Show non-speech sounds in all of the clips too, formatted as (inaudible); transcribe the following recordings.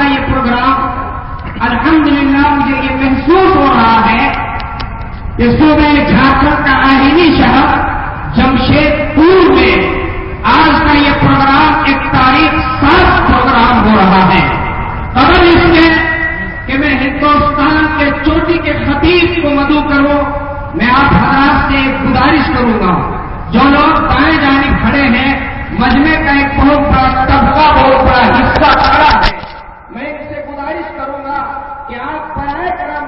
کا یہ پروگرام۔ الحمدللہ مجھے یہ محسوس ہو رہا ہے کہ صوبہ جھارکھنڈ کا آئینی شہر جمشید پور میں آج کا یہ پروگرام ایک تاریخ سات پروگرام ہو رہا ہے۔ قبل اس میں کہ میں ہندوستان کے چوٹی کے خطیب کو مدعو کروں، میں آپ حضرات سے گزارش کروں گا۔ جو لوگ دائیں جانب کھڑے ہیں مجمے کا ایک بہت بڑا طبقہ بہت بڑا حصہ کھڑا ہے میں ان سے گزارش کروں گا کہ آپ برائے کرم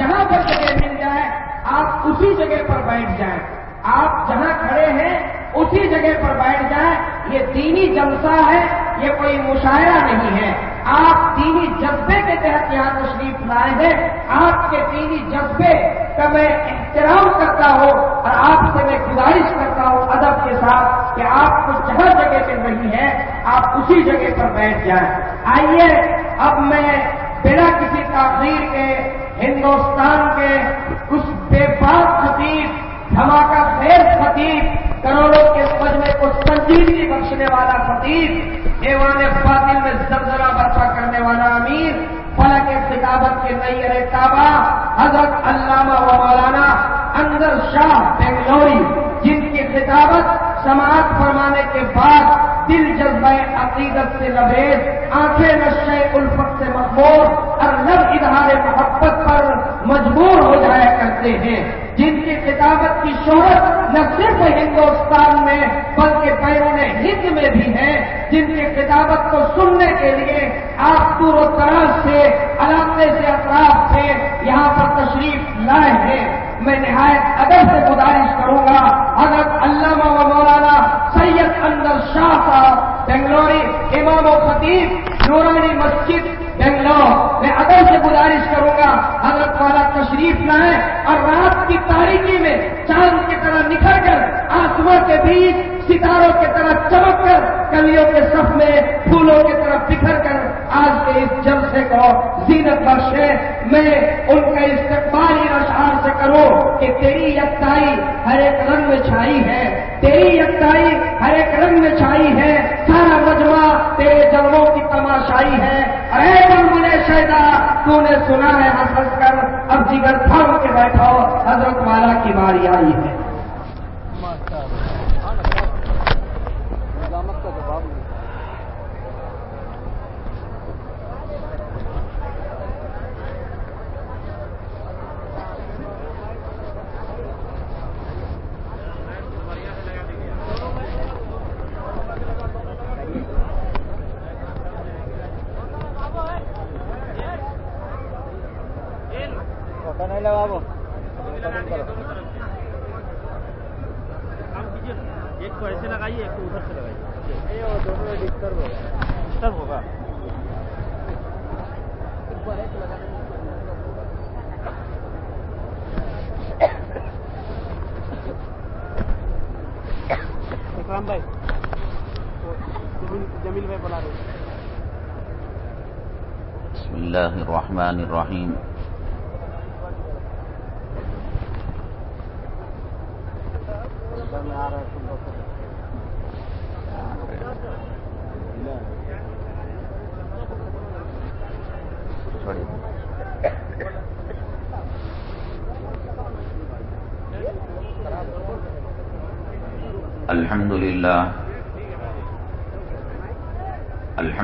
جہاں پر جگہ مل جائے، آپ اسی جگہ پر بیٹھ جائیں۔ آپ جہاں کھڑے ہیں، اسی جگہ پر بیٹھ جائیں۔ یہ دینی جلسہ ہے، یہ کوئی مشاعرہ نہیں ہے۔ آپ دینی جذبے کے تحت یہاں تشریف لائے ہیں۔ آپ کے دینی جذبے کا میں احترام کرتا ہوں اور آپ سے میں گزارش کرتا ہوں ادب کے ساتھ کہ آپ کو جہاں جگہ مل رہی ہے آپ اسی جگہ پر بیٹھ جائیں۔ آئیے، اب میں بنا کسی تاخیر کے ہندوستان کے اس بے پاک خطیب، دھماکہ خیر خطیب، کروڑوں کے مجمے کو سنجیدگی بخشنے والا خطیب ایوان فاطل میں زلزلہ برپا کرنے والا امیر، فلک خطابت کے نئی ارے حضرت علامہ و مولانا اندر شاہ بنگلوری، جن کی خطابت سماعت فرمانے کے بعد دل جذبہ عقیدت سے لبیز آنکھیں نشے الفت سے مقبول، اور لب اظہار محبت پر مجبور ہو جایا کرتے ہیں۔ جن کی کتابت کی شہرت نہ صرف ہندوستان میں، بلکہ بیرون ہند میں بھی ہے۔ جن کی کتابت کو سننے کے لیے آپ دور و دراز سے، علاقے سے اطراف سے یہاں پر تشریف لائے ہیں۔ میں نہایت ادب سے گزارش کروں گا، حضرت علامہ و مولانا سید اندر شاہ صاحب، بنگلوری امام و خطیب، نورانی مسجد بنگلور میں ادب سے گزارش کروں گا۔ حضرت والا تشریف لائیں اور رات کی تاریخی میں چاند کی طرح نکھر کر آسمان کے بیچ ستاروں کی طرح چمک کر کلیوں کے صف میں پھولوں کی طرف بکھر کر آج کے اس جلسے کو زینت بخشے میں ان کا استقبال اشعار سے کروں کہ تیری یکتائی ہر ایک رنگ میں چھائی ہے۔ تیری یکتائی ہر ایک رنگ میں چھائی ہے۔ سارا مجمع تیرے جلووں کی تماشائی ہے۔ اے من شہدا تو نے سنا ہے ہنس کر۔ اب جگر تھم کے بیٹھو۔ حضرت والا کی باری آئی ہے۔ ایک کو ایسے لگائیے ایک کو ادھر سے لگائیے۔ دونوں ڈسٹرب ہوگا۔ ڈسٹرب ہوگا۔ اکرام بھائی جمیل بھائی بلا رہے بسم الله الرحمن الرحيم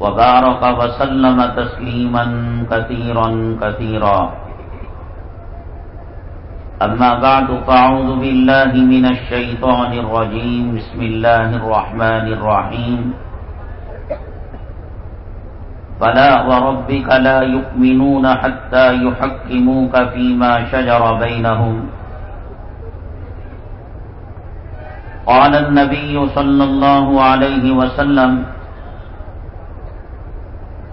وبارك وسلم تسليما كثيرا كثيرا. أما بعد فأعوذ بالله من الشيطان الرجيم. بسم الله الرحمن الرحيم. فلا وربك لا يؤمنون حتى يحكموك فيما شجر بينهم. قال النبي صلى الله عليه وسلم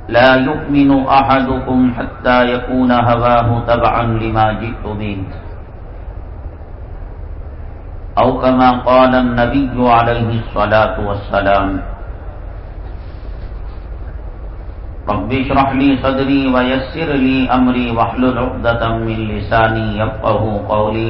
لا يؤمن أحدكم حتى يكون هواه تبعا لما جئت به أو كما قال النبي عليه الصلاة والسلام. رب اشرح لي صدري ويسر لي أمري واحلل عقدة من لساني يفقه قولي.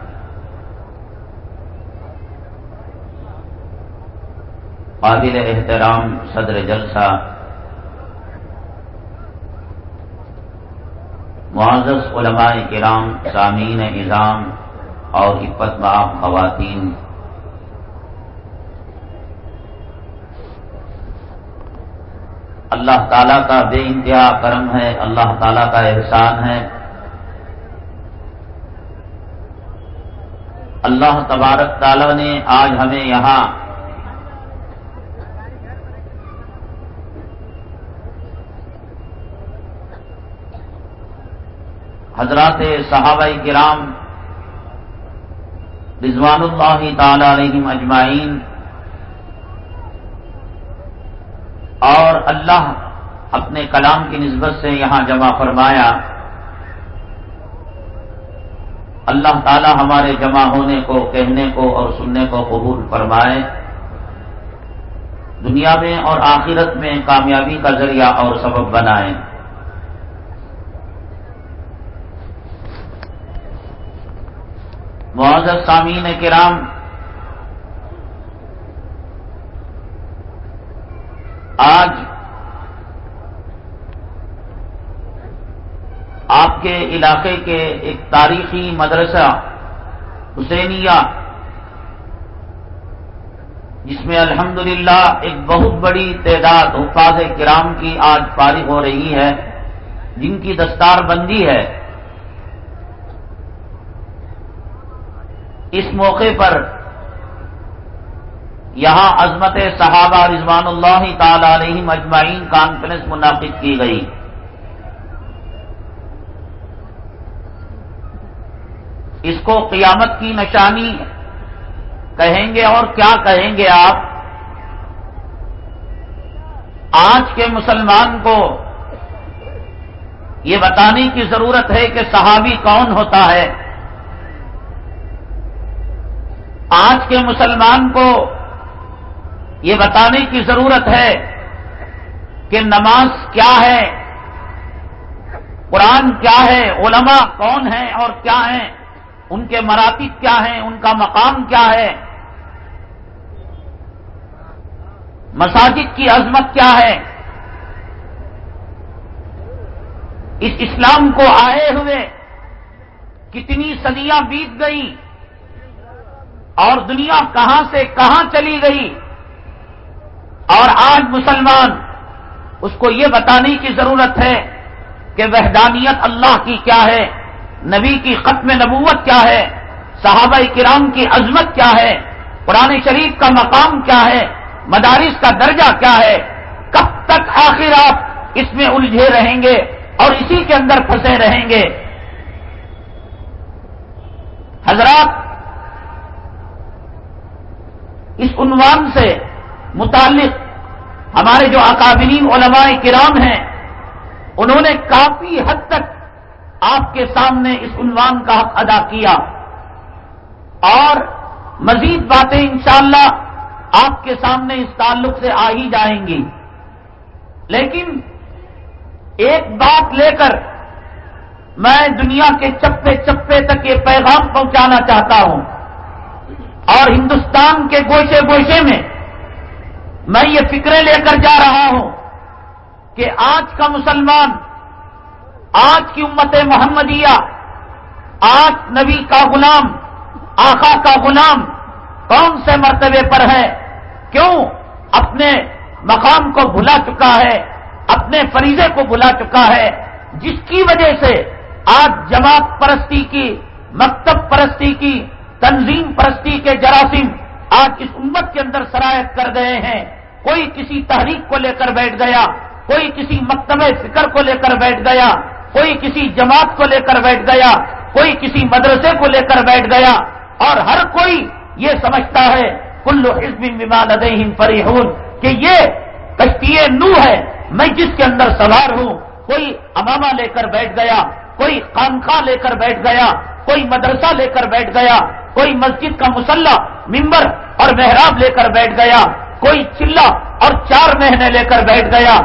قابل احترام صدر جلسہ۔ معزز علماء کرام، سامعین نظام اور عفت معاف خواتین۔ اللہ تعالیٰ کا بے انتہا کرم ہے، اللہ تعالیٰ کا احسان ہے۔ اللہ تبارک تعالیٰ نے آج ہمیں یہاں حضرات صحابہ کرام رضوان اللہ تعالی علیہم اجمعین اور اللہ اپنے کلام کی نسبت سے یہاں جمع فرمایا، اللہ تعالی ہمارے جمع ہونے کو، کہنے کو اور سننے کو قبول فرمائے۔ دنیا میں اور آخرت میں کامیابی کا ذریعہ اور سبب بنائے۔ معذر سامعین کرام۔ آج آپ کے علاقے کے ایک تاریخی مدرسہ حسینیہ، جس میں الحمدللہ ایک بہت بڑی تعداد حفاظ کرام کی آج فارغ ہو رہی ہے، جن کی دستار بندی ہے۔ اس موقع پر یہاں عظمت صحابہ رضوان اللہ تعالی علیہ مجمعین کانفرنس منعقد کی گئی۔ اس کو قیامت کی نشانی کہیں گے اور کیا کہیں گے آپ؟ آج کے مسلمان کو یہ بتانے کی ضرورت ہے کہ صحابی کون ہوتا ہے؟ آج کے مسلمان کو یہ بتانے کی ضرورت ہے کہ نماز کیا ہے؟ قرآن کیا ہے؟ علماء کون ہیں اور کیا ہیں؟ ان کے مراتب کیا ہیں؟ ان کا مقام کیا ہے؟ مساجد کی عظمت کیا ہے؟ اس اسلام کو آئے ہوئے کتنی صدیاں بیت گئیں؟ اور دنیا کہاں سے کہاں چلی گئی اور آج مسلمان اس کو یہ بتانے کی ضرورت ہے کہ وحدانیت اللہ کی کیا ہے؟ نبی کی ختم نبوت کیا ہے؟ صحابہ کرام کی عظمت کیا ہے؟ قرآن شریف کا مقام کیا ہے؟ مدارس کا درجہ کیا ہے؟ کب تک آخر آپ اس میں الجھے رہیں گے اور اسی کے اندر پھنسے رہیں گے؟ حضرات اس عنوان سے متعلق ہمارے جو اکابرین علماء کرام ہیں، انہوں نے کافی حد تک آپ کے سامنے اس عنوان کا حق ادا کیا۔ اور مزید باتیں انشاءاللہ آپ کے سامنے اس تعلق سے آ ہی جائیں گی۔ لیکن ایک بات لے کر میں دنیا کے چپے چپے تک یہ پیغام پہنچانا چاہتا ہوں۔ اور ہندوستان کے گوشے گوشے میں میں یہ فکریں لے کر جا رہا ہوں کہ آج کا مسلمان، آج کی امت محمدیہ، آج نبی کا غلام، آقا کا غلام کون سے مرتبے پر ہے؟ کیوں اپنے مقام کو بھلا چکا ہے؟ اپنے فریضے کو بھلا چکا ہے؟ جس کی وجہ سے آج جماعت پرستی کی، مکتب پرستی کی تنظیم پرستی کے جراثیم آج اس امت کے اندر سرایت کر گئے ہیں۔ کوئی کسی تحریک کو لے کر بیٹھ گیا، کوئی کسی مکتب فکر کو لے کر بیٹھ گیا، کوئی کسی جماعت کو لے کر بیٹھ گیا، کوئی کسی مدرسے کو لے کر بیٹھ گیا۔ اور ہر کوئی یہ سمجھتا ہے کلو حزب بما لدیہم فریحون کہ یہ کشتی نو ہے، میں جس کے اندر سوار ہوں۔ کوئی امامہ لے کر بیٹھ گیا، کوئی خانخواہ لے کر بیٹھ گیا، کوئی مدرسہ لے کر بیٹھ گیا۔ کوئی مسجد کا مسلح ممبر اور محراب لے کر بیٹھ گیا، کوئی چلا اور چار مہینے لے کر بیٹھ گیا۔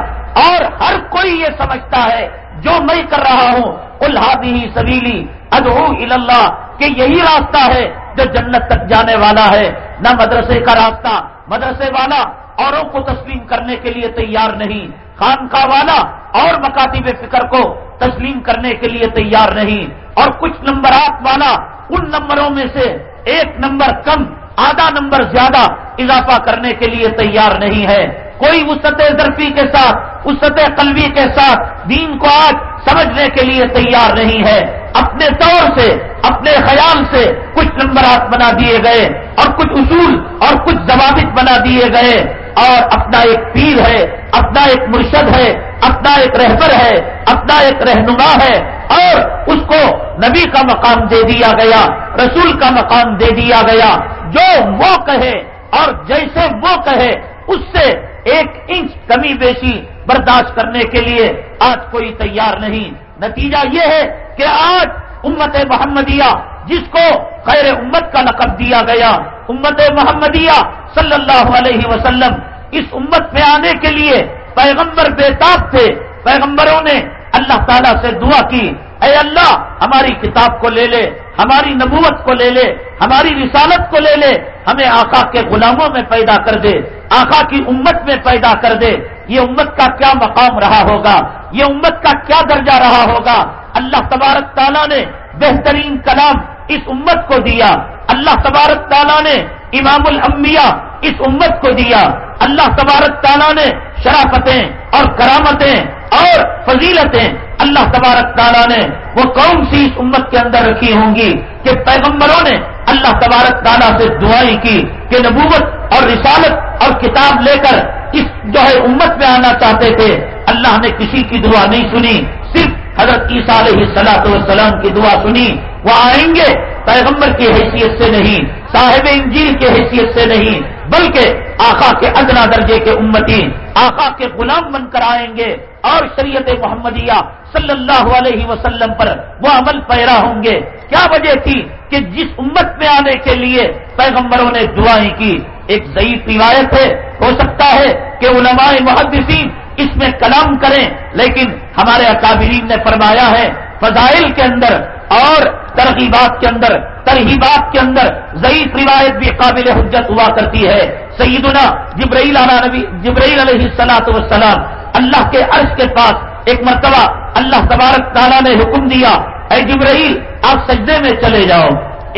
اور ہر کوئی یہ سمجھتا ہے، جو میں کر رہا ہوں الحادی سبیلی، ادعو اللہ کہ یہی راستہ ہے جو جنت تک جانے والا ہے۔ نہ مدرسے کا راستہ، مدرسے والا، اوروں کو تسلیم کرنے کے لیے تیار نہیں۔ خانقاہ والا اور مکاتب فکر کو تسلیم کرنے کے لیے تیار نہیں اور کچھ نمبرات والا ان نمبروں میں سے ایک نمبر کم، آدھا نمبر زیادہ اضافہ کرنے کے لیے تیار نہیں ہے۔ کوئی وسط ظرفی کے ساتھ وسط قلبی کے ساتھ دین کو آج سمجھنے کے لیے تیار نہیں ہے۔ اپنے طور سے، اپنے خیال سے کچھ نمبرات بنا دیے گئے اور کچھ اصول اور کچھ ضوابط بنا دیے گئے۔ اور اپنا ایک پیر ہے، اپنا ایک مرشد ہے، اپنا ایک رہبر ہے، اپنا ایک رہنما ہے اور اس کو نبی کا مقام دے دیا گیا، رسول کا مقام دے دیا گیا۔ جو وہ کہے اور جیسے وہ کہے، اس سے ایک انچ کمی بیشی برداشت کرنے کے لیے آج کوئی تیار نہیں۔ نتیجہ یہ ہے کہ آج امت محمدیہ، جس کو خیر امت کا لقب دیا گیا امت محمدیہ صلی اللہ علیہ وسلم اس امت میں آنے کے لیے پیغمبر بےتاب تھے۔ پیغمبروں نے اللہ تعالیٰ سے دعا کی، اے اللہ، ہماری کتاب کو لے لے، ہماری نبوت کو لے لے، ہماری رسالت کو لے لے، ہمیں آقا کے غلاموں میں پیدا کر دے، آقا کی امت میں پیدا کر دے۔ یہ امت کا کیا مقام رہا ہوگا؟ یہ امت کا کیا درجہ رہا ہوگا؟ اللہ تبارک تعالیٰ نے بہترین کلام اس امت کو دیا۔ اللہ تبارک تعالیٰ نے امام الانبیاء اس امت کو دیا۔ اللہ تبارک تعالیٰ نے شرافتیں اور کرامتیں اور فضیلتیں اللہ تبارک تعالیٰ نے وہ کون سی اس امت کے اندر رکھی ہوں گی کہ پیغمبروں نے اللہ تبارک تعالیٰ سے دعائیں کی کہ نبوت اور رسالت اور کتاب لے کر اس جو ہے امت میں آنا چاہتے تھے۔ اللہ نے کسی کی دعا نہیں سنی، صرف حضرت عیسیٰ علیہ سلاۃ والسلام کی دعا سنی۔ وہ آئیں گے پیغمبر کی حیثیت سے نہیں، صاحب انجیل کی حیثیت سے نہیں، بلکہ آقا کے ادنا درجے کے امتی آقا کے غلام بن کر آئیں گے اور شریعت محمدیہ صلی اللہ علیہ وسلم پر وہ عمل پیرا ہوں گے۔ کیا وجہ تھی کہ جس امت میں آنے کے لیے پیغمبروں نے دعائیں کی؟ ایک ضعیف روایت ہے، ہو سکتا ہے کہ علماء محدثین اس میں کلام کریں، لیکن ہمارے اکابرین نے فرمایا ہے فضائل کے اندر اور ترغیبات کے اندر ترغیبات کے اندر ضعیف روایت بھی قابل حجت ہوا کرتی ہے۔ سیدنا جبرائیل علیہ نبی، جبرائیل علیہ السلاۃ والسلام اللہ کے عرش کے پاس ایک مرتبہ اللہ تبارک تعالیٰ نے حکم دیا، اے جبرائیل، آپ سجدے میں چلے جاؤ۔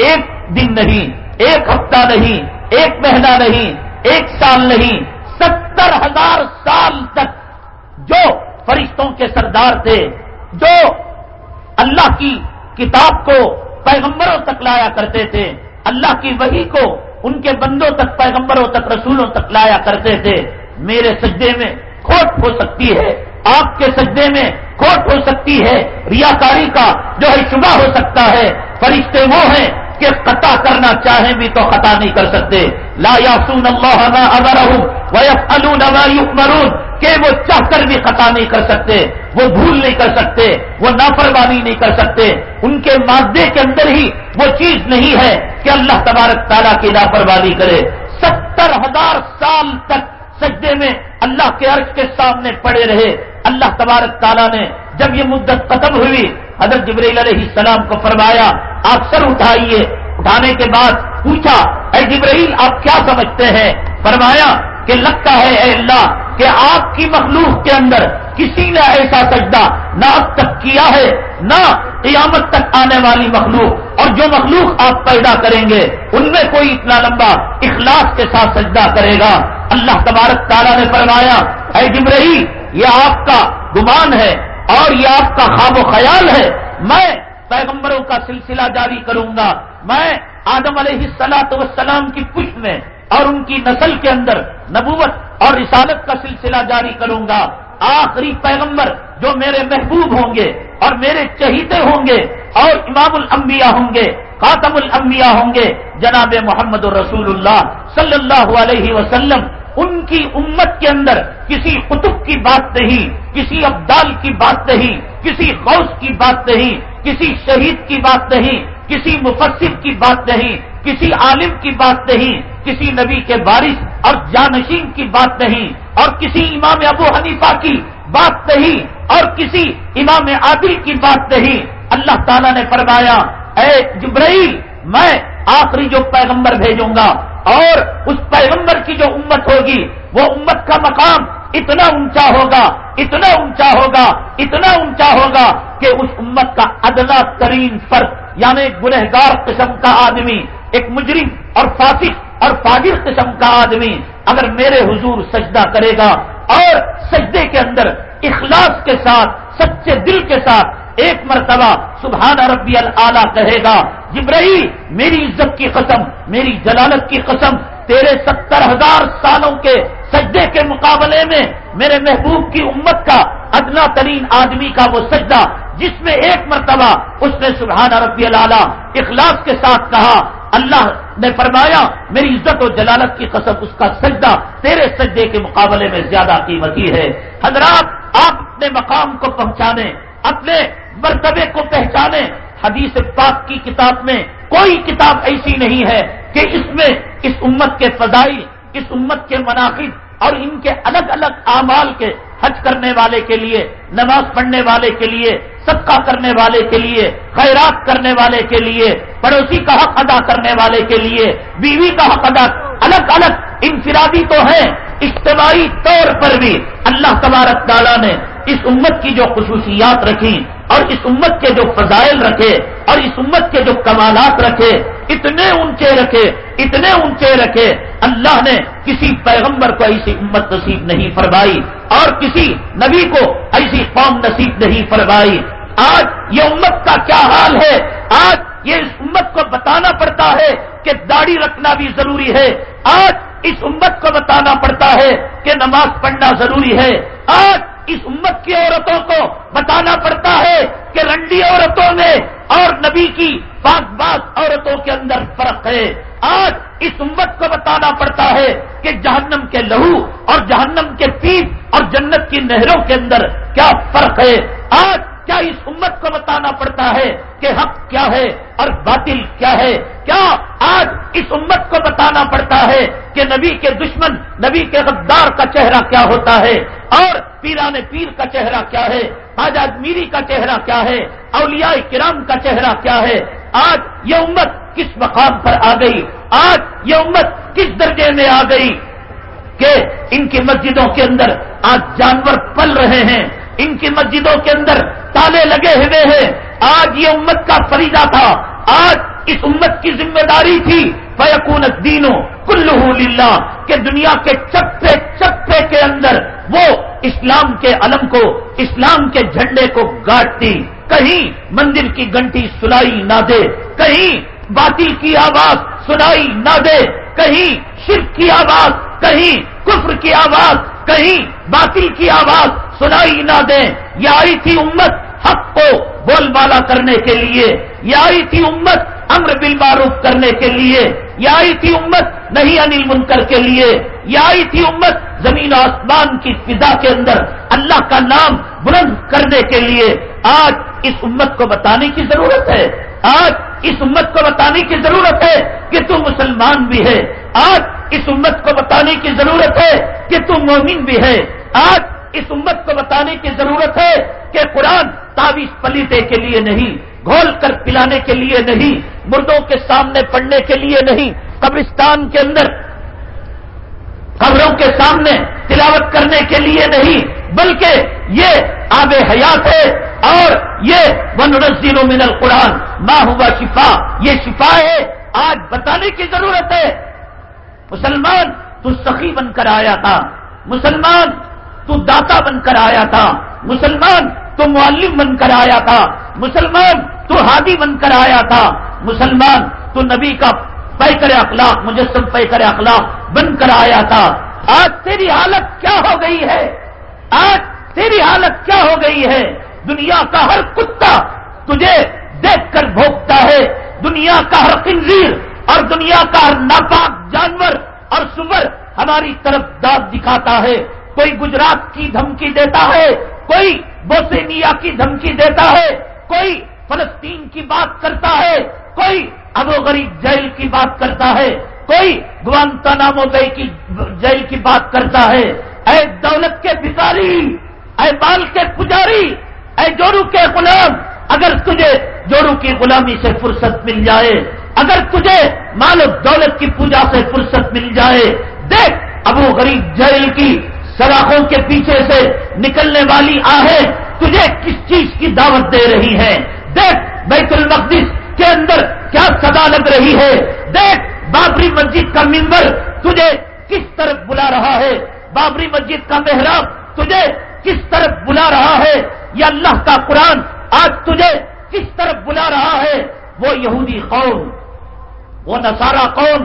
ایک دن نہیں، ایک ہفتہ نہیں، ایک مہینہ نہیں، ایک سال نہیں، ستر ہزار سال تک جو فرشتوں کے سردار تھے، جو اللہ کی کتاب کو پیغمبروں تک لایا کرتے تھے، اللہ کی وحی کو ان کے بندوں تک، پیغمبروں تک، رسولوں تک لایا کرتے تھے۔ میرے سجدے میں کھوٹ ہو سکتی ہے۔ آپ کے سجدے میں کھوٹ ہو سکتی ہے۔ ریاکاری کا جو ہے شبہ ہو سکتا ہے۔ فرشتے وہ ہیں کہ قطع کرنا چاہیں بھی تو خطا نہیں کر سکتے۔ لا یاسون اللہ مرون کہ وہ چاہ کر بھی خطا نہیں کر سکتے۔ وہ بھول نہیں کر سکتے۔ وہ نافرمانی نہیں کر سکتے۔ ان کے مادے کے اندر ہی وہ چیز نہیں ہے کہ اللہ تبارک تعالیٰ کی لاپرواہی کرے۔ ستر ہزار سال تک سجدے میں اللہ کے عرش کے سامنے پڑے رہے۔ اللہ تبارک تعالیٰ نے جب یہ مدت ختم ہوئی، حضرت جبریل علیہ السلام کو فرمایا، آپ سر اٹھائیے۔ اٹھانے کے بعد پوچھا، اے جبرائیل، آپ کیا سمجھتے ہیں؟ فرمایا کہ لگتا ہے اے اللہ کہ آپ کی مخلوق کے اندر کسی نے ایسا سجدہ نہ اب تک کیا ہے، نہ قیامت تک آنے والی مخلوق۔ اور جو مخلوق آپ پیدا کریں گے، ان میں کوئی اتنا لمبا اخلاص کے ساتھ سجدہ کرے گا۔ اللہ تبارک تعالیٰ نے فرمایا، اے جبرائیل، یہ آپ کا گمان ہے اور یہ آپ کا خواب و خیال ہے۔ میں پیغمبروں کا سلسلہ جاری کروں گا۔ میں آدم علیہ السلاط وسلام کی پشت میں اور ان کی نسل کے اندر نبوت اور رسالت کا سلسلہ جاری کروں گا۔ آخری پیغمبر جو میرے محبوب ہوں گے اور میرے چہیتے ہوں گے اور امام الانبیاء ہوں گے، خاتم الانبیاء ہوں گے، جناب محمد رسول اللہ صلی اللہ علیہ وسلم، ان کی امت کے اندر کسی قطب کی بات نہیں، کسی ابدال کی بات نہیں، کسی غوث کی بات نہیں، کسی شہید کی بات نہیں، کسی مفسر کی بات نہیں، کسی عالم کی بات نہیں کسی نبی کے بارش اور جانشین کی بات نہیں، اور کسی امام ابو حنیفہ کی بات نہیں، اور کسی امام عادل کی بات نہیں۔ اللہ تعالیٰ نے فرمایا، اے جبرائیل، میں آخری جو پیغمبر بھیجوں گا، اور اس پیغمبر کی جو امت ہوگی، وہ امت کا مقام اتنا اونچا ہوگا، اتنا اونچا ہوگا، اتنا اونچا ہوگا کہ اس امت کا ادنا ترین فرق یعنی گنہگار قسم کا آدمی، ایک مجرم اور فاسق اور فاجر قسم کا آدمی اگر میرے حضور سجدہ کرے گا اور سجدے کے اندر اخلاص کے ساتھ، سچے دل کے ساتھ ایک مرتبہ سبحان ربی اللہ کہے گا، جبرائیل، میری عزت کی قسم، میری جلالت کی قسم، تیرے ستر ہزار سالوں کے سجدے کے مقابلے میں میرے محبوب کی امت کا ادنا ترین آدمی کا وہ سجدہ، جس میں ایک مرتبہ اس نے سبحان ربی اللہ اخلاص کے ساتھ کہا، اللہ نے فرمایا، میری عزت و جلالت کی قسم، اس کا سجدہ تیرے سجدے کے مقابلے میں زیادہ قیمتی ہے۔ حضرات، آپ اپنے مقام کو پہنچانے، اپنے مرتبے کو پہچانے۔ حدیث پاک کی کتاب میں کوئی کتاب ایسی نہیں ہے کہ اس میں اس امت کے فضائی اس امت کے مناقب اور ان کے الگ الگ اعمال کے حج کرنے والے کے لیے، نماز پڑھنے والے کے لیے صدقہ کرنے والے کے لیے، خیرات کرنے والے کے لیے، پڑوسی کا حق ادا کرنے والے کے لیے، بیوی کا حق ادا، الگ الگ انفرادی تو ہیں، اجتماعی طور پر بھی۔ اللہ تبارک تعالیٰ نے اس امت کی جو خصوصیات رکھی اور اس امت کے جو فضائل رکھے اور اس امت کے جو کمالات رکھے، اتنے اونچے رکھے، اتنے اونچے رکھے۔ اللہ نے کسی پیغمبر کو ایسی امت نصیب نہیں فرمائی اور کسی نبی کو ایسی قوم نصیب نہیں فرمائی۔ آج یہ امت کا کیا حال ہے؟ آج یہ اس امت کو بتانا پڑتا ہے کہ داڑھی رکھنا بھی ضروری ہے۔ آج اس امت کو بتانا پڑتا ہے کہ نماز پڑھنا ضروری ہے۔ آج اس امت کی عورتوں کو بتانا پڑتا ہے کہ رنڈی عورتوں میں اور نبی کی پاک باز عورتوں کے اندر فرق ہے۔ آج اس امت کو بتانا پڑتا ہے کہ جہنم کے لہو اور جہنم کے پیپ اور جنت کی نہروں کے اندر کیا فرق ہے؟ آج کیا اس امت کو بتانا پڑتا ہے کہ حق کیا ہے اور باطل کیا ہے؟ کیا آج اس امت کو بتانا پڑتا ہے کہ نبی کے دشمن، نبی کے غدار کا چہرہ کیا ہوتا ہے؟ اور پیران پیر کا چہرہ کیا ہے؟ آزاد میری کا چہرہ کیا ہے؟ اولیاء کرام کا چہرہ کیا ہے؟ آج یہ امت کس مقام پر آ گئی؟ آج یہ امت کس درجے میں آ گئی کہ ان کی مسجدوں کے اندر آج جانور پل رہے ہیں؟ ان کی مسجدوں کے اندر تالے لگے ہوئے ہیں۔ آج یہ امت کا فریضہ تھا۔ آج اس امت کی ذمہ داری تھی۔ فیقون دینوں کلو للہ کہ دنیا کے چپے چپے کے اندر وہ اسلام کے علم کو، اسلام کے جھنڈے کو گاٹتی۔ کہیں مندر کی گھنٹی سنائی نہ دے۔ کہیں باطل کی آواز سنائی نہ دے۔ کہیں شرک کی آواز، کہیں کفر کی آواز، کہیں باطل کی آواز۔ سنائی نہ دیں یہ آئی تھی امت حق کو بول بالا کرنے کے لیے یہ آئی تھی امت امر بل معروف کرنے کے لیے یہ آئی تھی امت نہیں انل منکر کے لیے یہ آئی تھی امت زمین آسمان کی فضا کے اندر اللہ کا نام بلند کرنے کے لیے آج اس امت کو بتانے کی ضرورت ہے آج اس امت کو بتانے کی ضرورت ہے کہ تم مسلمان بھی ہے آج اس امت کو بتانے کی ضرورت ہے کہ تم مومن بھی ہے آج اس امت کو بتانے کی ضرورت ہے کہ قرآن تعویذ پلیتے کے لیے نہیں، گھول کر پلانے کے لیے نہیں، مردوں کے سامنے پڑھنے کے لیے نہیں، قبرستان کے اندر قبروں کے سامنے تلاوت کرنے کے لیے نہیں، بلکہ یہ آب حیات ہے اور یہ ون رزین من القرآن ماں ہوا شفا یہ شفا ہے، آج بتانے کی ضرورت ہے۔ مسلمان تو سخی بن کر آیا تھا، مسلمان تو داتا بن کر آیا تھا، مسلمان تو معلم بن کر آیا تھا، مسلمان تو ہادی بن کر آیا تھا، مسلمان تو نبی کا پیکر اخلاق، مجسم پیکر اخلاق بن کر آیا تھا۔ آج تیری حالت کیا ہو گئی ہے؟ آج تیری حالت کیا ہو گئی ہے؟ دنیا کا ہر کتا تجھے دیکھ کر بھوکتا ہے۔ دنیا کا ہر کنزیر اور دنیا کا ہر ناپاک جانور اور سور ہماری طرف داد دکھاتا ہے۔ کوئی گجرات کی دھمکی دیتا ہے، کوئی بوسینیا کی دھمکی دیتا ہے، کوئی فلسطین کی بات کرتا ہے، کوئی ابو غریب جیل کی بات کرتا ہے، کوئی گوانتا نامو کی جیل کی بات کرتا ہے۔ اے دولت کے بھکاری، اے بال کے پجاری، اے جوڑو کے غلام، اگر تجھے جوڑو کی غلامی سے فرصت مل جائے، اگر تجھے مال دولت کی پوجا سے فرصت مل جائے، دیکھ ابو غریب جیل کی سراخوں کے پیچھے سے نکلنے والی آہیں تجھے کس چیز کی دعوت دے رہی ہے دیکھ بیت المقدس کے اندر کیا صدا لگ رہی ہے؟ دیکھ بابری مسجد کا ممبر تجھے کس طرف بلا رہا ہے؟ بابری مسجد کا محراب تجھے کس طرف بلا رہا ہے؟ یا اللہ کا قرآن آج تجھے کس طرف بلا رہا ہے؟ وہ یہودی قوم، وہ نسارا قوم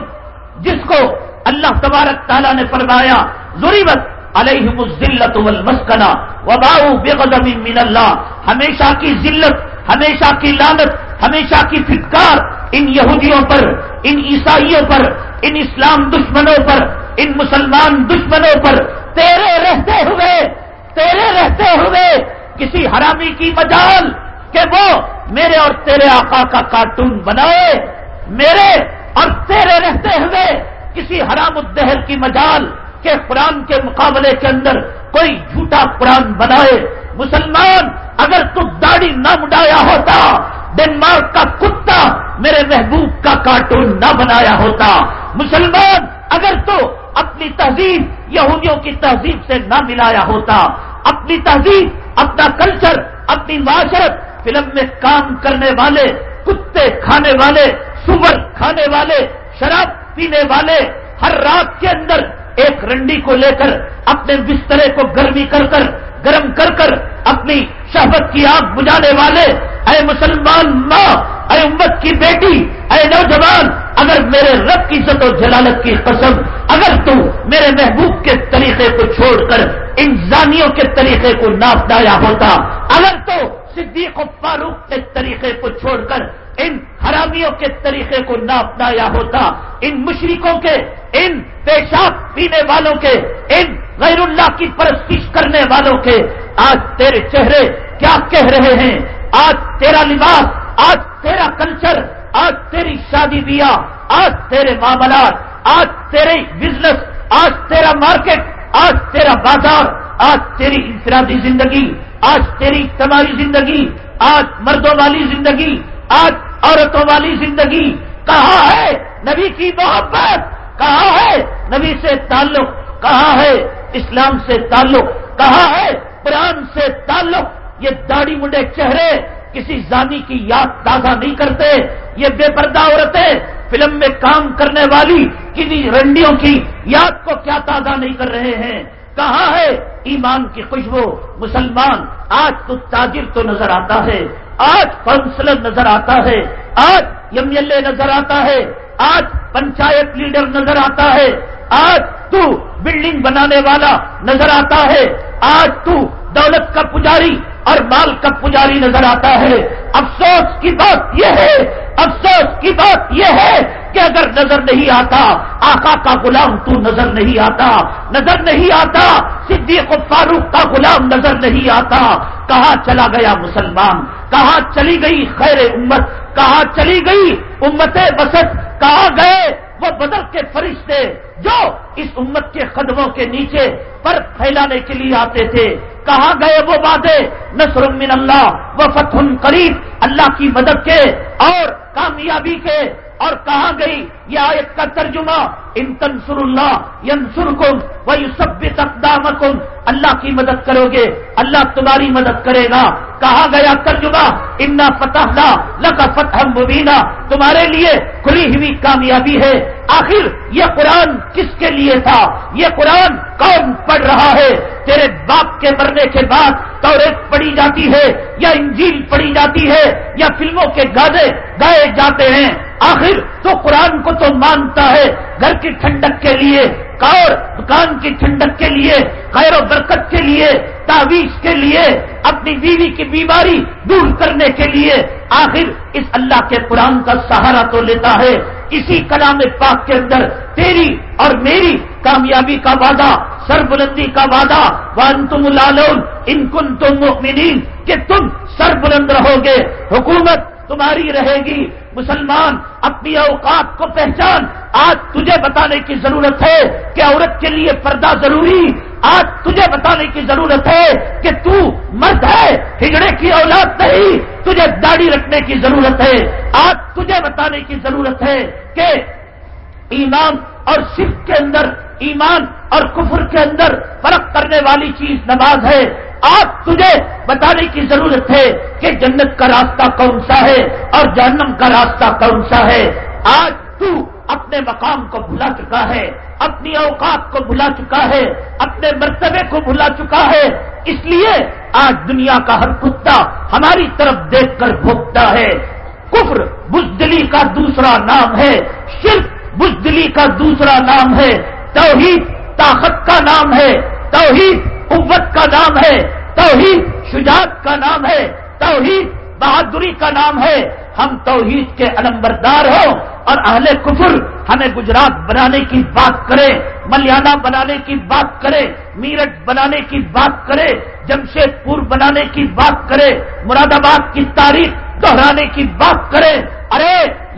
جس کو اللہ تبارک تعالیٰ نے فرمایا ضروریت علیہ ذلت والمسکنہ وباؤ بے من اللہ۔ ہمیشہ کی ذلت، ہمیشہ کی لانت ہمیشہ کی فٹکار ان یہودیوں پر، ان عیسائیوں پر، ان اسلام دشمنوں پر، ان مسلمان دشمنوں پر۔ تیرے رہتے ہوئے، تیرے رہتے ہوئے کسی حرامی کی مجال کہ وہ میرے اور تیرے آقا کا کارٹون بنائے۔ میرے اور تیرے رہتے ہوئے کسی حرام الدہر کی مجال کے قرآن کے مقابلے کے اندر کوئی جھوٹا قرآن بنائے۔ مسلمان، اگر تو داڑھی نہ مڈایا ہوتا، ڈنمارک کا کتا میرے محبوب کا کارٹون نہ بنایا ہوتا۔ مسلمان، اگر تو اپنی تہذیب، یہودیوں کی تہذیب سے نہ ملایا ہوتا۔ اپنی تہذیب، اپنا کلچر، اپنی معاشرت، فلم میں کام کرنے والے، کتے کھانے والے، سور کھانے والے، شراب پینے والے، ہر رات کے اندر ایک رنڈی کو لے کر اپنے بسترے کو گرمی کر کر، گرم کر کر اپنی شہبت کی آگ بجانے والے، اے مسلمان ماں، اے امت کی بیٹی، اے نوجوان، اگر میرے رب کی عزت و جلالت کی قسم، اگر تو میرے محبوب کے طریقے کو چھوڑ کر انسانیوں کے طریقے کو نہ اپنایا ہوتا، اگر تو صدیق و فاروق کے طریقے کو چھوڑ کر ان حرامیوں کے طریقے کو نہ اپنایا ہوتا، ان مشرقوں کے ان پیشاب پینے والوں کے، ان غیر اللہ کی پرستش کرنے والوں کے۔ آج تیرے چہرے کیا کہہ رہے ہیں؟ آج تیرا لباس، آج تیرا کلچر، آج تیری شادی بیاہ، آج تیرے معاملات، آج تیرے بزنس، آج تیرا مارکیٹ، آج تیرا بازار، آج تیری انفرادی زندگی، آج تیری اجتماعی زندگی، آج مردوں والی زندگی، آج عورتوں والی زندگی۔ کہاں ہے نبی کی محبت؟ کہاں ہے نبی سے تعلق؟ کہاں ہے اسلام سے تعلق؟ کہاں ہے قرآن سے تعلق؟ یہ داڑھی مڈے چہرے کسی زانی کی یاد تازہ نہیں کرتے، یہ بے پردہ عورتیں فلم میں کام کرنے والی کسی رنڈیوں کی یاد کو کیا تازہ نہیں کر رہے ہیں؟ کہاں ہے ایمان کی خوشبو؟ مسلمان، آج تو تاجر تو نظر آتا ہے، آج کاؤنسلر نظر آتا ہے، آج ایم ایل اے نظر آتا ہے آج پنچایت لیڈر نظر آتا ہے، آج تو بلڈنگ بنانے والا نظر آتا ہے، آج تو دولت کا پجاری اور مال کا پجاری نظر آتا ہے۔ افسوس کی بات یہ ہے، افسوس کی بات یہ ہے کہ اگر نظر نہیں آتا، آقا کا غلام تو نظر نہیں آتا۔ نظر نہیں آتا، صدیق و فاروق کا غلام نظر نہیں آتا۔ کہاں چلا گیا مسلمان؟ کہاں چلی گئی خیر امت؟ کہاں چلی گئی امت بسط؟ کہاں گئے؟ وہ بدر کے فرشتے جو اس امت کے قدموں کے نیچے پر پھیلانے کے لیے آتے تھے، کہاں گئے وہ وعدے؟ نصر من اللہ و فتح قریب اللہ کی مدد کے اور کامیابی کے اور کہاں گئی؟ یہ آیت کا ترجمہ ان تنسر اللہ ینسر کم وہ سب اقدام اللہ کی مدد کرو گے، اللہ تمہاری مدد کرے گا۔ کہا گیا ترجمہ انا فتح لگا فتح مبینہ تمہارے لیے کھلی ہوئی کامیابی ہے۔ آخر یہ قرآن کس کے لیے تھا؟ یہ قرآن کون پڑھ رہا ہے؟ تیرے باپ کے مرنے کے بعد توریت پڑھی جاتی ہے، یا انجیل پڑھی جاتی ہے، یا فلموں کے گانے گائے جاتے ہیں۔ آخر تو قرآن کو تو مانتا ہے گھر کی ٹھنڈک کے لیے اور دکان کی ٹھنڈک کے لیے، خیر و برکت کے لیے، تعویذ کے لیے، اپنی بیوی کی بیماری دور کرنے کے لیے۔ آخر اس اللہ کے قرآن کا سہارا تو لیتا ہے۔ اسی کلام پاک کے اندر تیری اور میری کامیابی کا وعدہ سر بلندی کا وعدہ وان تم لالون ان کن تم کہ تم سر بلند رہو گے۔ حکومت تمہاری رہے گی۔ مسلمان، اپنی اوقات کو پہچان۔ آج تجھے بتانے کی ضرورت ہے کہ عورت کے لیے پردہ ضروری۔ آج تجھے بتانے کی ضرورت ہے کہ تو مرد ہے، ہجڑے کی اولاد نہیں۔ تجھے داڑھی رکھنے کی ضرورت ہے۔ آج تجھے بتانے کی ضرورت ہے کہ ایمان اور صرف کے اندر، ایمان اور کفر کے اندر فرق کرنے والی چیز نماز ہے۔ آج تجھے بتانے کی ضرورت ہے کہ جنت کا راستہ کون سا ہے اور جہنم کا راستہ کون سا ہے۔ آج تو اپنے مقام کو بھلا چکا ہے، اپنی اوقات کو بھلا چکا ہے، اپنے مرتبے کو بھلا چکا ہے۔ اس لیے آج دنیا کا ہر کتا ہماری طرف دیکھ کر بھوکتا ہے۔ کفر بزدلی کا دوسرا نام ہے صرف بزدلی کا دوسرا نام ہے۔ توحید طاقت کا نام ہے۔ توحید قوت کا نام ہے، توحید شجاعت کا نام ہے، توحید بہادری کا نام ہے۔ ہم توحید کے علمبردار ہوں اور اہل کفر ہمیں گجرات بنانے کی بات کرے ملیانہ بنانے کی بات کرے میرٹھ بنانے کی بات کرے جمشید پور بنانے کی بات کرے مراد آباد کی تاریخ دہرانے کی بات کرے ارے،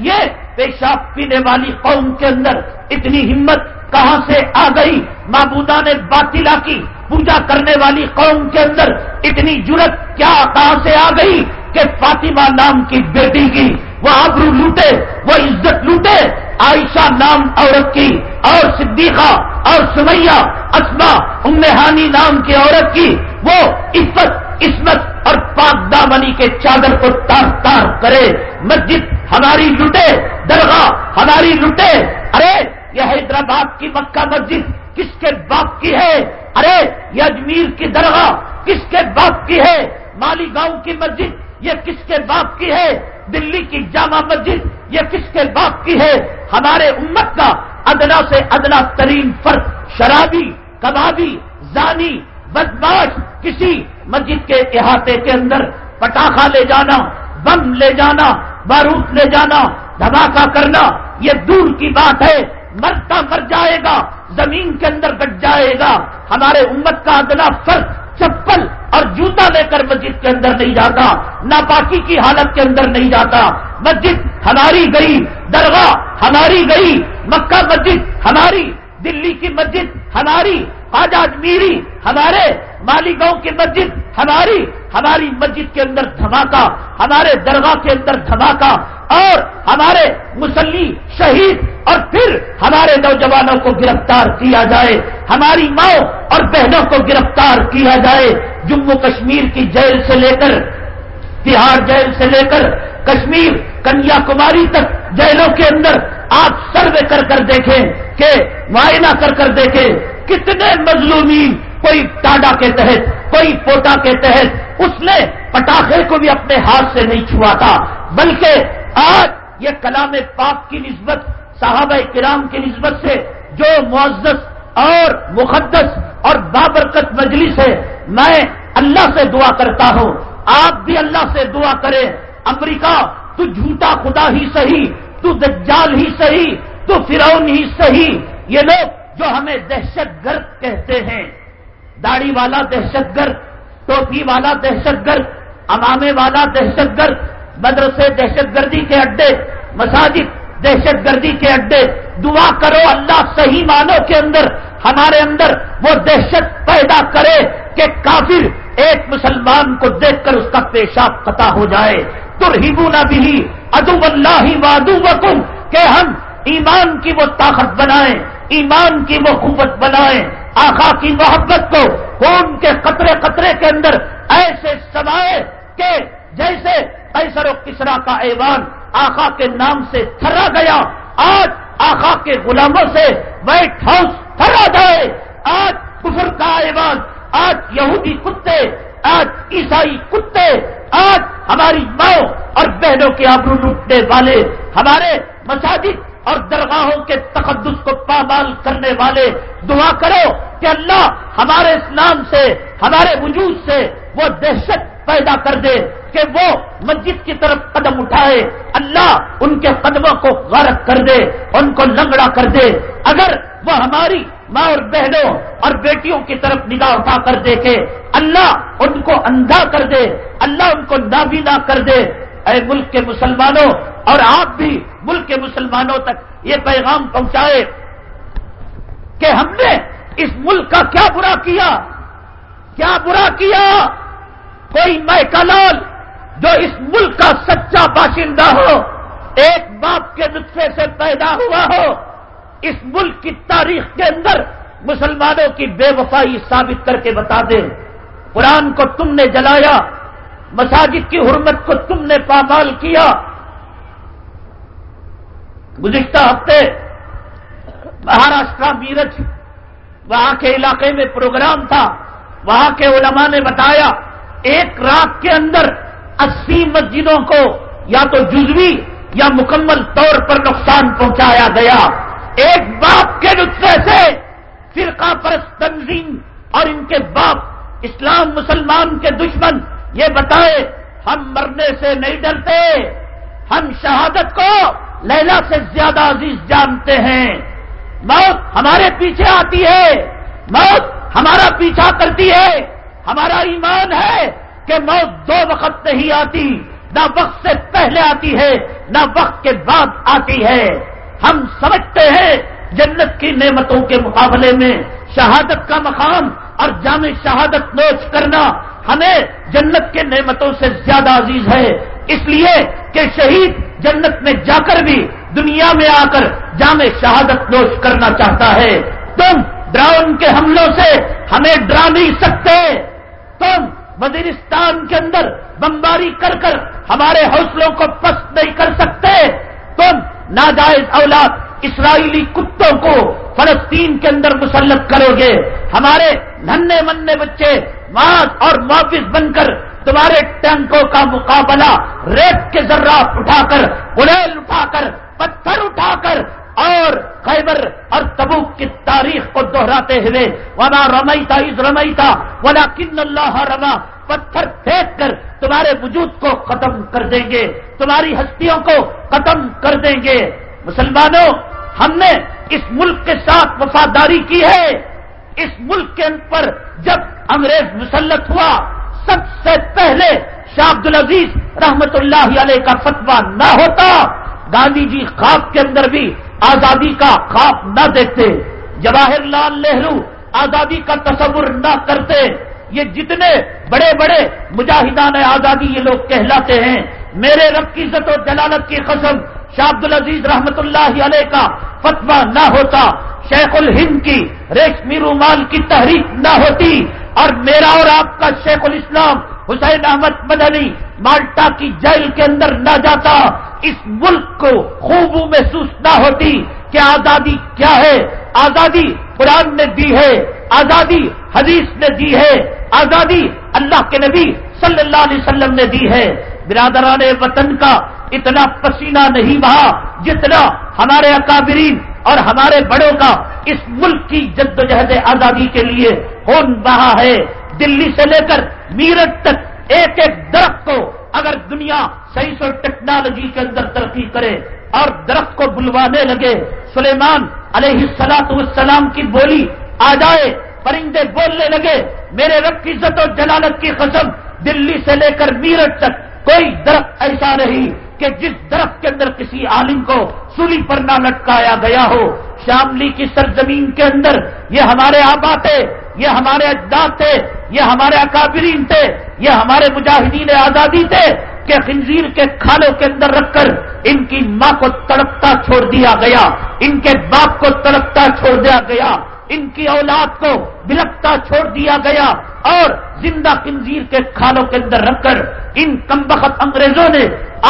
یہ پیشاب پینے والی قوم کے اندر اتنی ہمت کہاں سے آ گئی؟ معبودہ نے باطلا کی پوجا کرنے والی قوم کے اندر اتنی جرت کیا کہاں سے آ گئی کہ فاطمہ نام کی بیٹی کی؟ وہ آبرو لوٹے، وہ عزت لوٹے، عائشہ نام عورت کی، اور صدیقہ اور سمیہ اسما امہانی نام کی عورت کی، وہ عزت عصمت اور پاک دامنی کے چادر کو تار تار کرے، مسجد ہماری لوٹے، درگاہ ہماری لوٹے۔ ارے یہ حیدرآباد کی مکہ مسجد کس کے باپ کی ہے؟ ارے، یہ اجمیر کی درگاہ کس کے باپ کی ہے؟ مالی گاؤں کی مسجد یہ کس کے باپ کی ہے؟ دلی کی جامع مسجد یہ کس کے باپ کی ہے؟ ہمارے امت کا ادنا سے ادنا ترین فرق شرابی، کبابی، زانی، بدماش، کسی مسجد کے احاطے کے اندر پٹاخا لے جانا، بم لے جانا بارود لے جانا، دھماکہ کرنا، یہ دور کی بات ہے۔ مرتا مر جائے گا، زمین کے اندر گٹ جائے گا۔ ہمارے امت کا ادنا فرق چپل اور جوتا لے کر مسجد کے اندر نہیں جاتا، ناپاکی کی حالت کے اندر نہیں جاتا۔ مسجد ہماری گئی، درگاہ ہماری گئی، مکہ مسجد ہماری، دلی کی مسجد ہماری آجاد میری ہمارے، مالی گاؤں کی مسجد ہماری ہماری مسجد کے اندر دھماکہ، ہمارے درگاہ کے اندر دھماکہ اور ہمارے مسلی شہید اور پھر ہمارے نوجوانوں کو گرفتار کیا جائے، ہماری ماں اور بہنوں کو گرفتار کیا جائے، جموں کشمیر کی جیل سے لے کر تہاڑ جیل سے لے کر، کشمیر کنیا کماری تک جیلوں کے اندر آپ سروے کر کر دیکھیں کہ معائنہ کر کر دیکھیں کتنے مظلومین کوئی ٹاڈا کے تحت، کوئی پوٹا کے تحت، اس نے پٹاخے کو بھی اپنے ہاتھ سے نہیں چھوا تھا، بلکہ آج یہ کلام پاک کی نسبت، صحابہ کرام کی نسبت سے جو معزز اور مقدس اور بابرکت مجلس ہے، میں اللہ سے دعا کرتا ہوں۔ آپ بھی اللہ سے دعا کریں۔ امریکہ، تو جھوٹا خدا ہی صحیح، تو دجال ہی صحیح، تو فرعون ہی صحیح۔ یہ لوگ جو ہمیں دہشت گرد کہتے ہیں۔ داڑھی والا دہشت گرد، ٹوپی والا دہشت گرد، امامے والا دہشت گرد مدرسے دہشت گردی کے اڈے، مساجد دہشت گردی کے اڈے۔ دعا کرو اللہ صحیح معنوں کے اندر، ہمارے اندر وہ دہشت پیدا کرے کہ کافر ایک مسلمان کو دیکھ کر اس کا پیشاب قطع ہو جائے۔ تو ہبو نہ بھی ادو اللہ وادو وکم کہ ہم ایمان کی وہ طاقت بنائیں، ایمان کی وہ قوت بنائیں۔ آخا کی محبت کو خون کے قطرے قطرے کے اندر ایسے سمائے کہ جیسے ایسر و کسرا کا ایوان آخا کے نام سے تھرا گیا۔ آج آخا کے غلاموں سے وائٹ ہاؤس تھرا جائے آج کفر کا ایوان، آج یہودی کتے، آج عیسائی کتے، آج ہماری ماؤں اور بہنوں کے آبرو لوٹنے والے، ہمارے مساجد اور درگاہوں کے تقدس کو پامال کرنے والے۔ دعا کرو کہ اللہ ہمارے اسلام سے، ہمارے وجود سے وہ دہشت پیدا کر دے کہ وہ مسجد کی طرف قدم اٹھائے۔ اللہ ان کے قدموں کو غارت کر دے، ان کو لنگڑا کر دے۔ اگر وہ ہماری ماں اور بہنوں اور بیٹیوں کی طرف نگاہ اٹھا کر دیکھے، اللہ ان کو اندھا کر دے، اللہ ان کو نابینا کر دے۔ اے ملک کے مسلمانوں، اور آپ بھی ملک کے مسلمانوں تک یہ پیغام پہنچائے کہ ہم نے اس ملک کا کیا برا کیا؟ کیا برا کیا؟ کوئی لال جو اس ملک کا سچا باشندہ ہو، ایک باپ کے نسخے سے پیدا ہوا ہو، اس ملک کی تاریخ کے اندر مسلمانوں کی بے وفائی ثابت کر کے بتا دیں۔ قرآن کو تم نے جلایا، مساجد کی حرمت کو تم نے پامال کیا۔ گزشتہ ہفتے مہاراشٹرا میرج وہاں کے علاقے میں پروگرام تھا، وہاں کے علماء نے بتایا ایک رات کے اندر اسی مسجدوں کو یا تو جزوی یا مکمل طور پر نقصان پہنچایا گیا۔ ایک باپ کے نسخے سے فرقہ پرست تنظیم اور ان کے باپ اسلام مسلمان کے دشمن یہ بتائے، ہم مرنے سے نہیں ڈرتے، ہم شہادت کو لیلا سے زیادہ عزیز جانتے ہیں۔ موت ہمارے پیچھے آتی ہے، موت ہمارا پیچھا کرتی ہے۔ ہمارا ایمان ہے کہ موت دو وقت نہیں آتی، نہ وقت سے پہلے آتی ہے، نہ وقت کے بعد آتی ہے۔ ہم سمجھتے ہیں جنت کی نعمتوں کے مقابلے میں شہادت کا مقام اور جامع شہادت نوچ کرنا ہمیں جنت کے نعمتوں سے زیادہ عزیز ہے۔ اس لیے کہ شہید جنت میں جا کر بھی دنیا میں آ کر جامع شہادت نوش کرنا چاہتا ہے۔ تم ڈراؤن کے حملوں سے ہمیں ڈرا نہیں سکتے۔ تم وزیرستان کے اندر بمباری کر کر ہمارے حوصلوں کو پست نہیں کر سکتے۔ تم ناجائز اولاد اسرائیلی کتوں کو فلسطین کے اندر مسلط کرو گے۔ ہمارے ننے منے بچے ماس اور معافذ بن کر تمہارے ٹینکوں کا مقابلہ ریت کے ذرات اٹھا کر، گلیل اٹھا کر، پتھر اٹھا کر اور خیبر اور تبوک کی تاریخ کو دہراتے ہوئے ونا رمئی تھا از رمئی تھا ولا کن اللہ رما پتھر پھینک کر تمہارے وجود کو ختم کر دیں گے، تمہاری ہستیوں کو ختم کر دیں گے۔ مسلمانوں، ہم نے اس ملک کے ساتھ وفاداری کی ہے۔ اس ملک کے پر جب انگریز مسلط ہوا، سب سے پہلے شاہ عبد العزیز رحمت اللہ علیہ کا فتوا نہ ہوتا۔ گاندھی جی خواب کے اندر بھی آزادی کا خواب نہ دیکھتے، جواہر لال نہرو آزادی کا تصور نہ کرتے۔ یہ جتنے بڑے بڑے مجاہدان آزادی یہ لوگ کہلاتے ہیں۔ میرے رب کی عزت و جلالت کی قسم، شاہ عبد العزیز رحمت اللہ علیہ کا فتوا نہ ہوتا، شیخ الہند کی ریشمی رومال کی تحریک نہ ہوتی۔ اور میرا اور آپ کا شیخ الاسلام حسین احمد مدنی مالٹا کی جیل کے اندر نہ جاتا، اس ملک کو خوب محسوس نہ ہوتی کہ آزادی کیا ہے۔ آزادی قرآن نے دی ہے، آزادی حدیث نے دی ہے، آزادی اللہ کے نبی صلی اللہ علیہ وسلم نے دی ہے۔ برادران وطن کا اتنا پسینہ نہیں بہا جتنا ہمارے اکابرین اور ہمارے بڑوں کا اس ملک کی جد و جہد آزادی کے لیے خون بہا ہے۔ دلی سے لے کر میرٹ تک ایک ایک درخت کو اگر دنیا سائنس اور ٹیکنالوجی کے اندر ترقی کرے اور درخت کو بلوانے لگے، سلیمان علیہ سلاط والسلام کی بولی آ جائے، پرندے بولنے لگے، میرے رب کی عزت و جلالت کی قسم، دلی سے لے کر میرٹ تک کوئی درخت ایسا نہیں کہ جس درخت کے اندر کسی عالم کو سولی پر نہ لٹکایا گیا ہو۔ شاملی کی سرزمین کے اندر یہ ہمارے آبا تھے، یہ ہمارے اجداد تھے یہ ہمارے اکابرین تھے، یہ ہمارے مجاہدین آزادی تھے کہ خنزیر کے کھالوں کے اندر رکھ کر ان کی ماں کو تڑپتا چھوڑ دیا گیا، ان کے باپ کو تڑپتا چھوڑ دیا گیا، ان کی اولاد کو بلکتا چھوڑ دیا گیا اور زندہ کنزیر کے کھالوں کے اندر رکھ کر ان کمبخت انگریزوں نے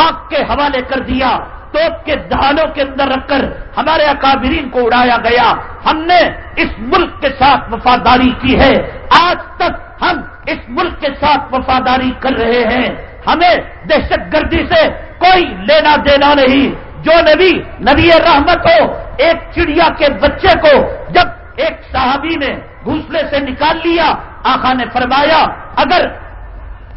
آگ کے حوالے کر دیا، توپ کے دہانوں کے اندر رکھ کر ہمارے اکابرین کو اڑایا گیا۔ ہم نے اس ملک کے ساتھ وفاداری کی ہے۔ آج تک ہم اس ملک کے ساتھ وفاداری کر رہے ہیں۔ ہمیں دہشت گردی سے کوئی لینا دینا نہیں۔ جو نبی نبی رحمت ہو، ایک چڑیا کے بچے کو جب ایک صحابی نے گھوسلے سے نکال لیا آخا نے فرمایا، اگر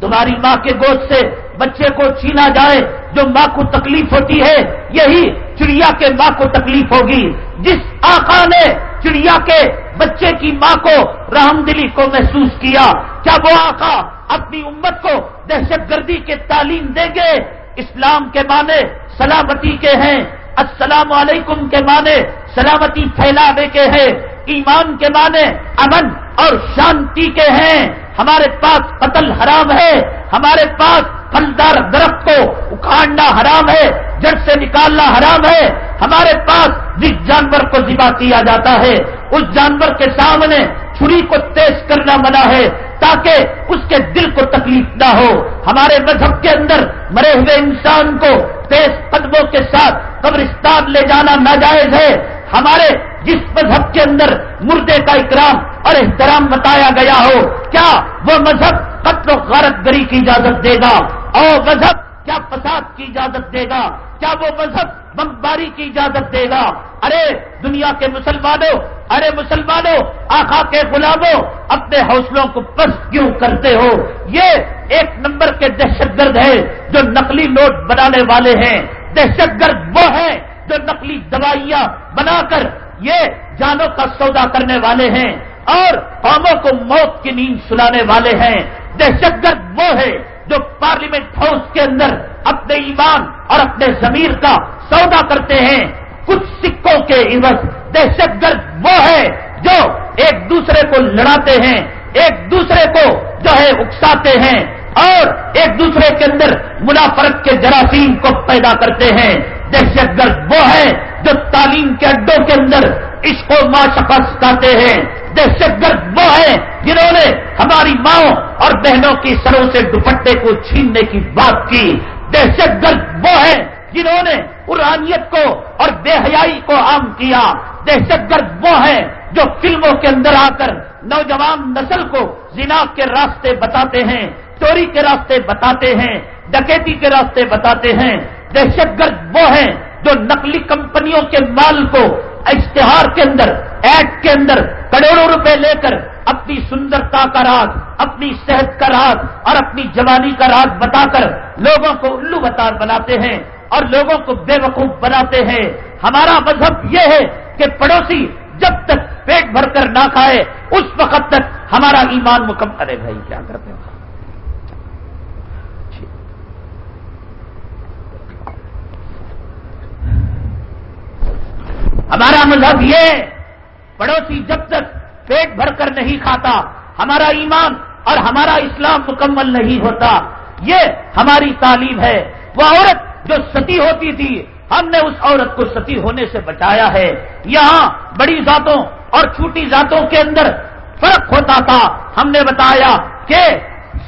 تمہاری ماں کے گوشت سے بچے کو چھینا جائے، جو ماں کو تکلیف ہوتی ہے، یہی چڑیا کے ماں کو تکلیف ہوگی۔ جس آقا نے چڑیا کے بچے کی ماں کو رحم دلی کو محسوس کیا۔ کیا وہ آقا اپنی امت کو دہشت گردی کے تعلیم دیں گے؟ اسلام کے معنی سلامتی کے ہیں۔ السلام علیکم کے معنی سلامتی پھیلانے کے ہیں۔ ایمان کے معنی امن اور شانتی کے ہیں۔ ہمارے پاس قتل حرام ہے۔ ہمارے پاس پھلدار درخت کو اکھاڑنا حرام ہے، جڑ سے نکالنا حرام ہے۔ ہمارے پاس جس جانور کو ذبح کیا جاتا ہے، اس جانور کے سامنے چھری کو تیز کرنا منع ہے، تاکہ اس کے دل کو تکلیف نہ ہو۔ ہمارے مذہب کے اندر مرے ہوئے انسان کو تیز قدموں کے ساتھ قبرستان لے جانا ناجائز ہے۔ ہمارے جس مذہب کے اندر مردے کا اکرام اور احترام بتایا گیا ہو، کیا وہ مذہب قتل و غارت گری کی اجازت دے گا؟ اور مذہب کیا فساد کی اجازت دے گا؟ کیا وہ مذہب بمباری کی اجازت دے گا؟ ارے دنیا کے مسلمانوں، ارے مسلمانوں آخا کے غلاموں، اپنے حوصلوں کو پست کیوں کرتے ہو؟ یہ ایک نمبر کے دہشت گرد ہے جو نقلی نوٹ بنانے والے ہیں۔ دہشت گرد وہ ہیں جو نقلی دوائیاں بنا کر یہ جانوں کا سودا کرنے والے ہیں۔ اور قوموں کو موت کی نیند سلانے والے ہیں۔ دہشت گرد وہ ہے جو پارلیمنٹ ہاؤس کے اندر اپنے ایمان اور اپنے ضمیر کا سودا کرتے ہیں۔ کچھ سکوں کے عوض دہشت گرد وہ ہے جو ایک دوسرے کو لڑاتے ہیں، ایک دوسرے کو جو ہے اکساتے ہیں اور ایک دوسرے کے اندر منافرت کے جراثیم کو پیدا کرتے ہیں۔ دہشت گرد وہ ہے جو تعلیم کے اڈوں کے اندر اس کو ماں سکھاتے ہیں۔ دہشت گرد وہ ہے جنہوں نے ہماری ماؤں اور بہنوں کی سروں سے دوپٹے کو چھیننے کی بات کی۔ دہشت گرد وہ ہے جنہوں نے ارانیت کو اور بے حیائی کو عام کیا۔ دہشت گرد وہ ہے جو فلموں کے اندر آ کر نوجوان نسل کو زنا کے راستے بتاتے ہیں، چوری کے راستے بتاتے ہیں، ڈکیتی کے راستے بتاتے ہیں۔ دہشت گرد وہ ہیں جو نقلی کمپنیوں کے مال کو اشتہار کے اندر، ایڈ کے اندر کروڑوں روپے لے کر اپنی سندرتا کا راز، اپنی صحت کا راز اور اپنی جوانی کا راز بتا کر لوگوں کو الو بتار بناتے ہیں اور لوگوں کو بے وقوف بناتے ہیں۔ ہمارا مذہب یہ ہے کہ پڑوسی جب تک پیٹ بھر کر نہ کھائے، اس وقت تک ہمارا ایمان مکمل۔ ہے بھائی، کیا کرتے ہیں ہمارا مذہب یہ پڑوسی جب تک پیٹ بھر کر نہیں کھاتا، ہمارا ایمان اور ہمارا اسلام مکمل نہیں ہوتا۔ یہ ہماری تعلیم ہے۔ وہ عورت جو ستی ہوتی تھی، ہم نے اس عورت کو ستی ہونے سے بچایا ہے۔ یہاں بڑی ذاتوں اور چھوٹی ذاتوں کے اندر فرق ہوتا تھا۔ ہم نے بتایا کہ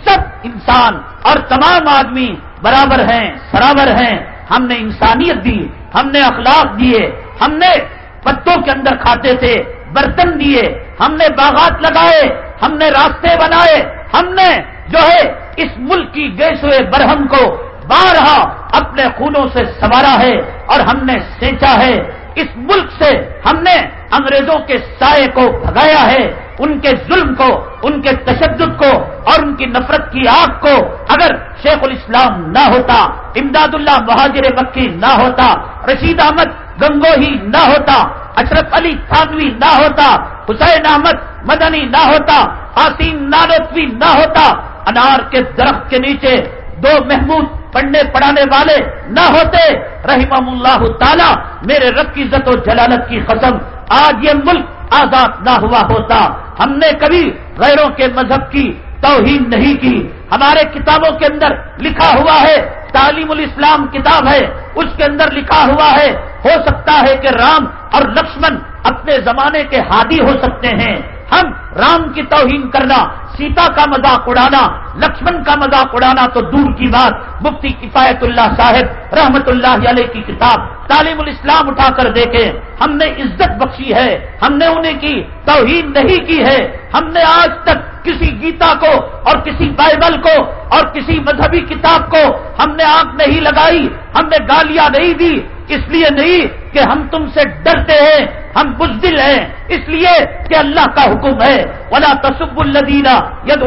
سب انسان اور تمام آدمی برابر ہیں برابر ہیں۔ ہم نے انسانیت دی، ہم نے اخلاق دیے۔ ہم نے پتوں کے اندر کھاتے تھے۔ برتن دیے، ہم نے باغات لگائے، ہم نے راستے بنائے، ہم نے جو ہے اس ملک کی گیس ہوئے برہم کو بارہا اپنے خونوں سے سوارا ہے اور ہم نے سینچا ہے۔ اس ملک سے ہم نے انگریزوں کے سائے کو بھگایا ہے، ان کے ظلم کو، ان کے تشدد کو اور ان کی نفرت کی آگ کو۔ اگر شیخ الاسلام نہ ہوتا امداد اللہ مہاجر مکی نہ ہوتا، رشید احمد گنگو ہی نہ ہوتا اشرف علی تھانوی نہ ہوتا، حسین احمد مدنی نہ ہوتا آسیم نانوتوی نہ ہوتا، انار کے درخت کے نیچے دو محمود پڑھنے پڑھانے والے نہ ہوتے رحم اللہ تعالی، میرے رب کی عزت و جلالت کی قسم، آج یہ ملک آزاد نہ ہوا ہوتا۔ ہم نے کبھی غیروں کے مذہب کی توہین نہیں کی۔ ہمارے کتابوں کے اندر لکھا ہوا ہے، تعلیم الاسلام کتاب ہے، اس کے اندر لکھا ہوا ہے ہو سکتا ہے کہ رام اور لکشمن اپنے زمانے کے ہادی ہو سکتے ہیں۔ ہم رام کی توہین کرنا، سیتا کا مذاق اڑانا، لکشمن کا مذاق اڑانا تو دور کی بات۔ مفتی کفایت اللہ صاحب رحمت اللہ علیہ کی کتاب تعلیم الاسلام اٹھا کر دیکھے ہم نے عزت بخشی ہے، ہم نے انہیں کی توہین نہیں کی ہے۔ ہم نے آج تک کسی گیتا کو اور کسی بائبل کو اور کسی مذہبی کتاب کو ہم نے آنکھ نہیں لگائی، ہم نے گالیاں نہیں دی۔ اس لیے نہیں کہ ہم تم سے ڈرتے ہیں، ہم بزدل ہیں۔ اس لیے کہ اللہ کا حکم ہے۔ ولا تصب الدینہ ید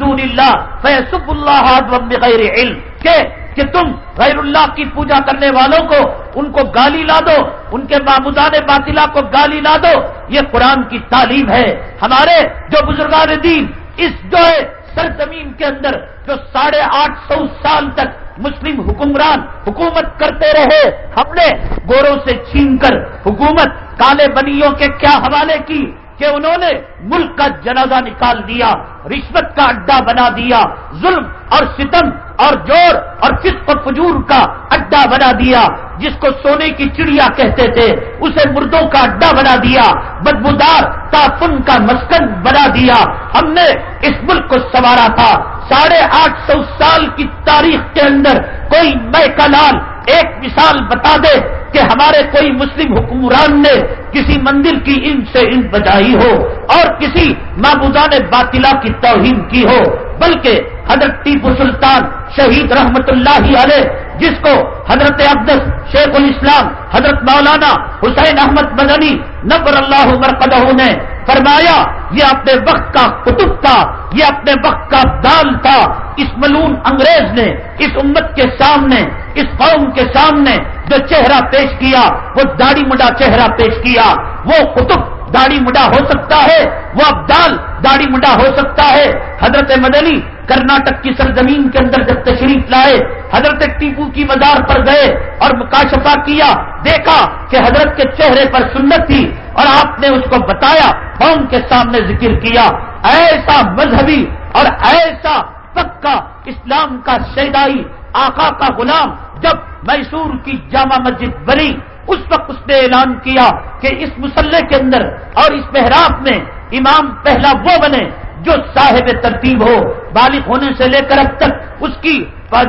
دون اللہ فیصب اللہ بغیر علم۔ کہ کہ تم غیر اللہ کی پوجا کرنے والوں کو ان کو گالی لا دو، ان کے معبودان باطلا کو گالی لا دو۔ یہ قرآن کی تعلیم ہے۔ ہمارے جو بزرگان دین، اس جو ہے سرزمین کے اندر، جو ساڑھے آٹھ سو سال تک مسلم حکمران حکومت کرتے رہے، ہم نے گوروں سے چھین کر حکومت کالے بنیوں کے کیا حوالے کی؟ کہ انہوں نے ملک کا جنازہ نکال دیا، رشوت کا اڈا بنا دیا، ظلم اور ستم اور جوڑ اور فسق و فجور کا اڈا بنا دیا۔ جس کو سونے کی چڑیا کہتے تھے، اسے مردوں کا اڈا بنا دیا، بدبودار تافن کا مسکن بنا دیا۔ ہم نے اس ملک کو سوارا تھا۔ ساڑھے آٹھ سو سال کی تاریخ کے اندر کوئی میں کا لال ایک مثال بتا دے۔ کہ ہمارے کوئی مسلم حکمران نے کسی مندر کی ان سے ان بجائی ہو اور کسی معبودان باطلا کی توہین کی ہو، بلکہ حضرت ٹیپو سلطان شہید رحمت اللہ علیہ، جس کو حضرت عبدس شیخ الاسلام، حضرت مولانا حسین احمد مدنی نبر اللہ مرقدہ نے فرمایا، یہ اپنے وقت کا قطب تھا، یہ اپنے وقت کا دال تھا۔ اس ملون انگریز نے، اس امت کے سامنے، اس قوم کے سامنے جو چہرہ پیش کیا، وہ داڑھی مڈا چہرہ پیش کیا۔ وہ قطب داڑھی مڈا ہو سکتا ہے، وہ ابدال داڑھی مڈا ہو سکتا ہے۔ حضرت مدنی کرناٹک کی سرزمین کے اندر جب تشریف لائے، حضرت ٹیپو کی مزار پر گئے اور مکاشفہ کیا، دیکھا کہ حضرت کے چہرے پر سنت تھی اور آپ نے اس کو بتایا قوم کے سامنے ذکر کیا۔ ایسا مذہبی اور ایسا پکا اسلام کا شیدائی آقا کا غلام جب میسور کی جامع مسجد بنی۔ اس وقت اس نے اعلان کیا کہ اس مسلح کے اندر اور اس محراب میں امام پہلا وہ بنے جو صاحب ترتیب ہو، بالغ ہونے سے لے کر اب تک اس کی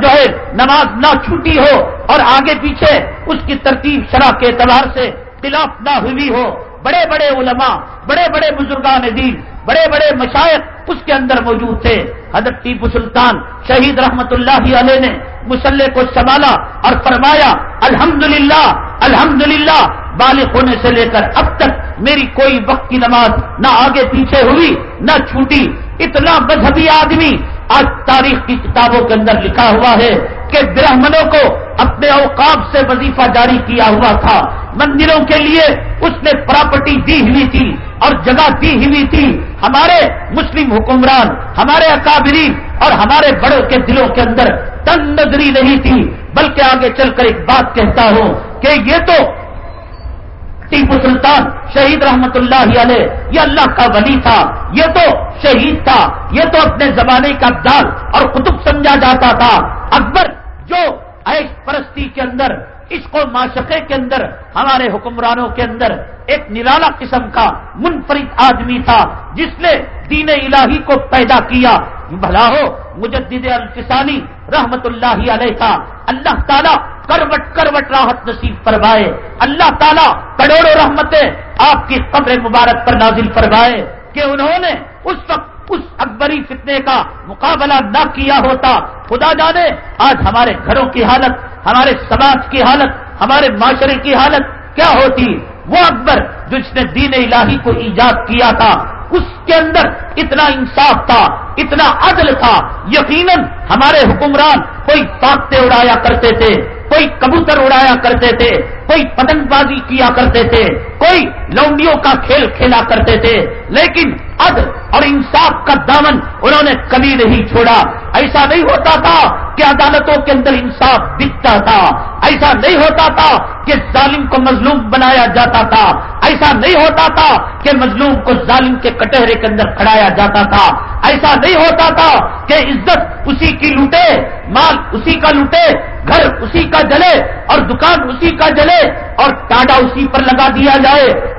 جو ہے نماز نہ چھوٹی ہو اور آگے پیچھے اس کی ترتیب شرح کے اعتبار سے خلاف نہ ہوئی ہو۔ بڑے بڑے علماء، بڑے بڑے بزرگان دین بڑے بڑے مشائق اس کے اندر موجود تھے۔ حضرت ٹیپو سلطان شہید رحمت اللہ علیہ نے مسلح کو سنبھالا اور فرمایا، الحمدللہ الحمدللہ، بالغ ہونے سے لے کر اب تک میری کوئی وقت کی نماز نہ آگے پیچھے ہوئی، نہ چھوٹی، اتنا مذہبی آدمی آج تاریخ کی کتابوں کے اندر لکھا ہوا ہے۔ کہ برہمنوں کو اپنے اوقاب سے وظیفہ جاری کیا ہوا تھا۔ مندروں کے لیے اس نے پراپرٹی دی ہوئی تھی اور جگہ دی ہوئی تھی۔ ہمارے مسلم حکمران، ہمارے اکابرین اور ہمارے بڑوں کے دلوں کے اندر تن نظری نہیں تھی، بلکہ آگے چل کر ایک بات کہتا ہوں کہ یہ تو ٹیپو سلطان شہید رحمت اللہ علیہ، یہ اللہ کا ولی تھا۔ یہ تو شہید تھا۔ یہ تو اپنے زمانے کا دال اور قطب سمجھا جاتا تھا۔ اکبر جو ایش پرستی کے اندر، عشق و معشقے کے اندر، ہمارے حکمرانوں کے اندر ایک نرالا قسم کا منفرد آدمی تھا، جس نے دین الہی کو پیدا کیا۔ بھلا ہو، مجدد الفسانی رحمت اللہ علیہ کا اللہ تعالیٰ کروٹ کروٹ راحت نصیب فرمائے۔ اللہ تعالیٰ کروڑوں رحمتیں آپ کی قبر مبارک پر نازل فرمائے کہ انہوں نے اس وقت اس اکبری فتنے کا مقابلہ نہ کیا ہوتا۔ خدا جانے آج ہمارے گھروں کی حالت، ہمارے سماج کی حالت، ہمارے معاشرے کی حالت کیا ہوتی؟ وہ اکبر جو اس نے دین الہی کو ایجاد کیا تھا، اس کے اندر اتنا انصاف تھا، اتنا عدل تھا۔ یقیناً ہمارے حکمران کوئی طاقتیں اڑایا کرتے تھے، کوئی کبوتر اڑایا کرتے تھے، کوئی پتنگ بازی کیا کرتے تھے۔ کوئی لونڈیوں کا کھیل کھیلا کرتے تھے، لیکن عدل اور انصاف کا دامن انہوں نے کبھی نہیں چھوڑا۔ ایسا نہیں ہوتا تھا کہ عدالتوں کے اندر انصاف دکھتا تھا۔ ایسا نہیں ہوتا تھا کہ ظالم کو مظلوم بنایا جاتا تھا۔ ایسا نہیں ہوتا تھا کہ مظلوم کو ظالم کے کٹہرے کے اندر کھڑایا جاتا تھا۔ ایسا نہیں ہوتا تھا کہ عزت اسی کی لوٹے، مال اسی کا لوٹے، گھر اسی کا جلے اور دکان اسی کا جلے اور ٹاڈا اسی پر لگا دیا جائے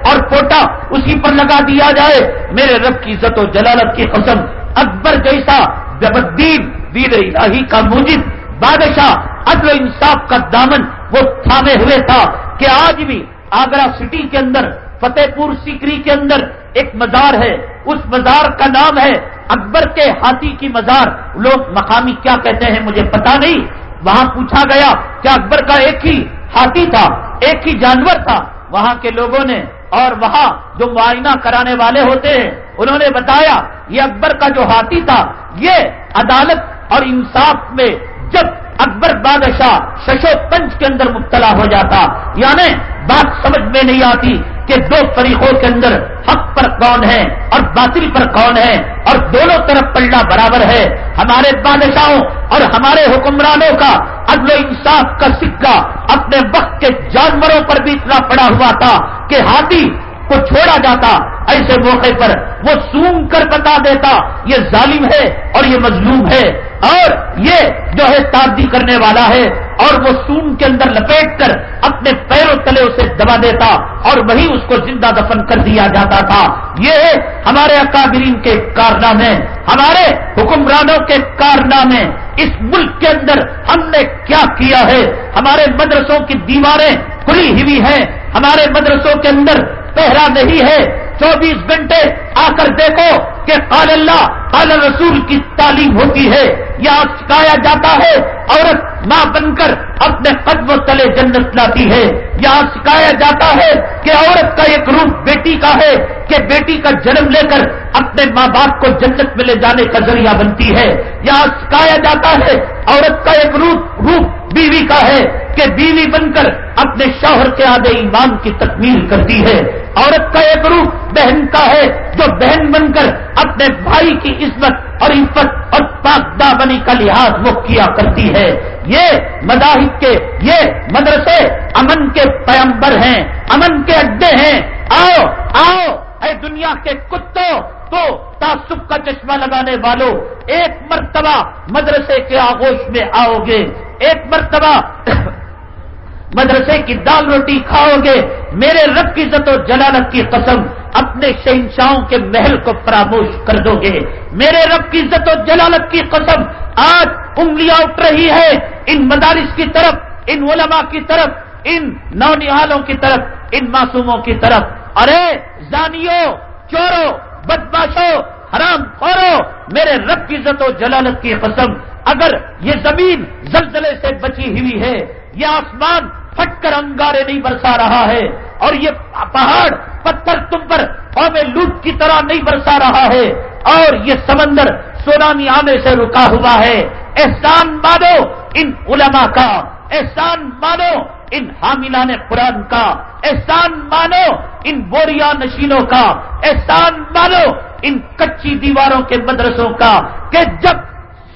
اور پوٹا اسی پر لگا دیا جائے۔ میرے رب کی عزت و جلالت کی قسم، اکبر جیسا جبدین ویر الہی کا موجد بادشاہ، عدل و انصاف کا دامن وہ تھامے ہوئے تھا کہ آج بھی آگرہ سٹی کے اندر فتح پور سیکری کے اندر ایک مزار ہے۔ اس مزار کا نام ہے اکبر کے ہاتھی کی مزار۔ لوگ مقامی کیا کہتے ہیں مجھے پتا نہیں۔ وہاں پوچھا گیا کہ اکبر کا ایک ہی ہاتھی تھا، ایک ہی جانور تھا۔ وہاں کے لوگوں نے اور وہاں جو معائنہ کرانے والے ہوتے ہیں، انہوں نے بتایا، یہ اکبر کا جو ہاتھی تھا، یہ عدالت اور انصاف میں جب اکبر بادشاہ ششو پنچ کے اندر مبتلا ہو جاتا یعنی بات سمجھ میں نہیں آتی کہ دو فریقوں کے اندر حق پر کون ہے اور باطل پر کون ہے اور دونوں طرف پلڑا برابر ہے، ہمارے بادشاہوں اور ہمارے حکمرانوں کا عدل و انصاف کا سکہ اپنے وقت کے جانوروں پر بھی اتنا پڑا ہوا تھا کہ ہاتھی کو چھوڑا جاتا ایسے موقع پر وہ سون کر بتا دیتا، یہ ظالم ہے اور یہ مظلوم ہے۔ اور یہ جو ہے تابدی کرنے والا ہے، اور وہ سون کے اندر لپیٹ کر اپنے پیروں تلے اسے دبا دیتا اور وہی اس کو زندہ دفن کر دیا جاتا تھا۔ یہ ہمارے اکابرین کے کارنامے، ہمارے حکمرانوں کے کارنامے۔ اس ملک کے اندر ہم نے کیا کیا ہے؟ ہمارے مدرسوں کی دیواریں کھلی ہوئی ہیں۔ ہمارے مدرسوں کے اندر پہرا نہیں ہے۔ چوبیس گھنٹے آ کر دیکھو کہ قال اللہ، قال رسول کی تعلیم ہوتی ہے۔ یہاں سکھایا جاتا ہے۔ عورت ماں بن کر اپنے قدم و تلے جنت لاتی ہے۔ یہاں سکھایا جاتا ہے کہ عورت کا ایک روپ بیٹی کا ہے کہ بیٹی کا جنم لے کر اپنے ماں باپ کو جنت میں لے جانے کا ذریعہ بنتی ہے۔ یہاں سکھایا جاتا ہے، عورت کا ایک روپ روپ بیوی کا ہے کہ بیوی بن کر اپنے شوہر کے آدھے ایمان کی تکمیل کرتی ہے۔ عورت کا ایک روپ بہن کا ہے جو بہن بن کر اپنے بھائی کی عزت اور عفت اور پاک دامنی کا لحاظ وہ کیا کرتی ہے۔ یہ مذاہب کے، یہ مدرسے امن کے پیمبر ہیں، امن کے اڈے ہیں۔ آؤ آؤ، اے دنیا کے کتوں، تو تعصب کا چشمہ لگانے والوں ایک مرتبہ مدرسے کے آغوش میں آؤ گے۔ ایک مرتبہ مدرسے کی دال روٹی کھاؤ گے، میرے رب کی عزت و جلالت کی قسم، اپنے شہنشاہوں کے محل کو فراموش کر دو گے۔ میرے رب کی عزت و جلالت کی قسم، آج انگلیاں اٹھ رہی ہے۔ ان مدارس کی طرف، ان علماء کی طرف، ان نونیالوں کی طرف، ان معصوموں کی طرف۔ ارے زانیوں چورو، بدماشو، حرام خورو، میرے رب کی عزت و جلالت کی قسم اگر یہ زمین زلزلے سے بچی ہوئی ہے، یہ آسمان پھٹ کر انگارے نہیں برسا رہا ہے، اور یہ پہاڑ پتھر تم پر قوم لوٹ کی طرح نہیں برسا رہا ہے، اور یہ سمندر سونامی آنے سے رکا ہوا ہے۔ احسان مانو ان علماء کا، احسان مانو ان حاملان قرآن کا، احسان مانو ان بوریا نشینوں کا، احسان مانو ان کچی دیواروں کے مدرسوں کا کہ جب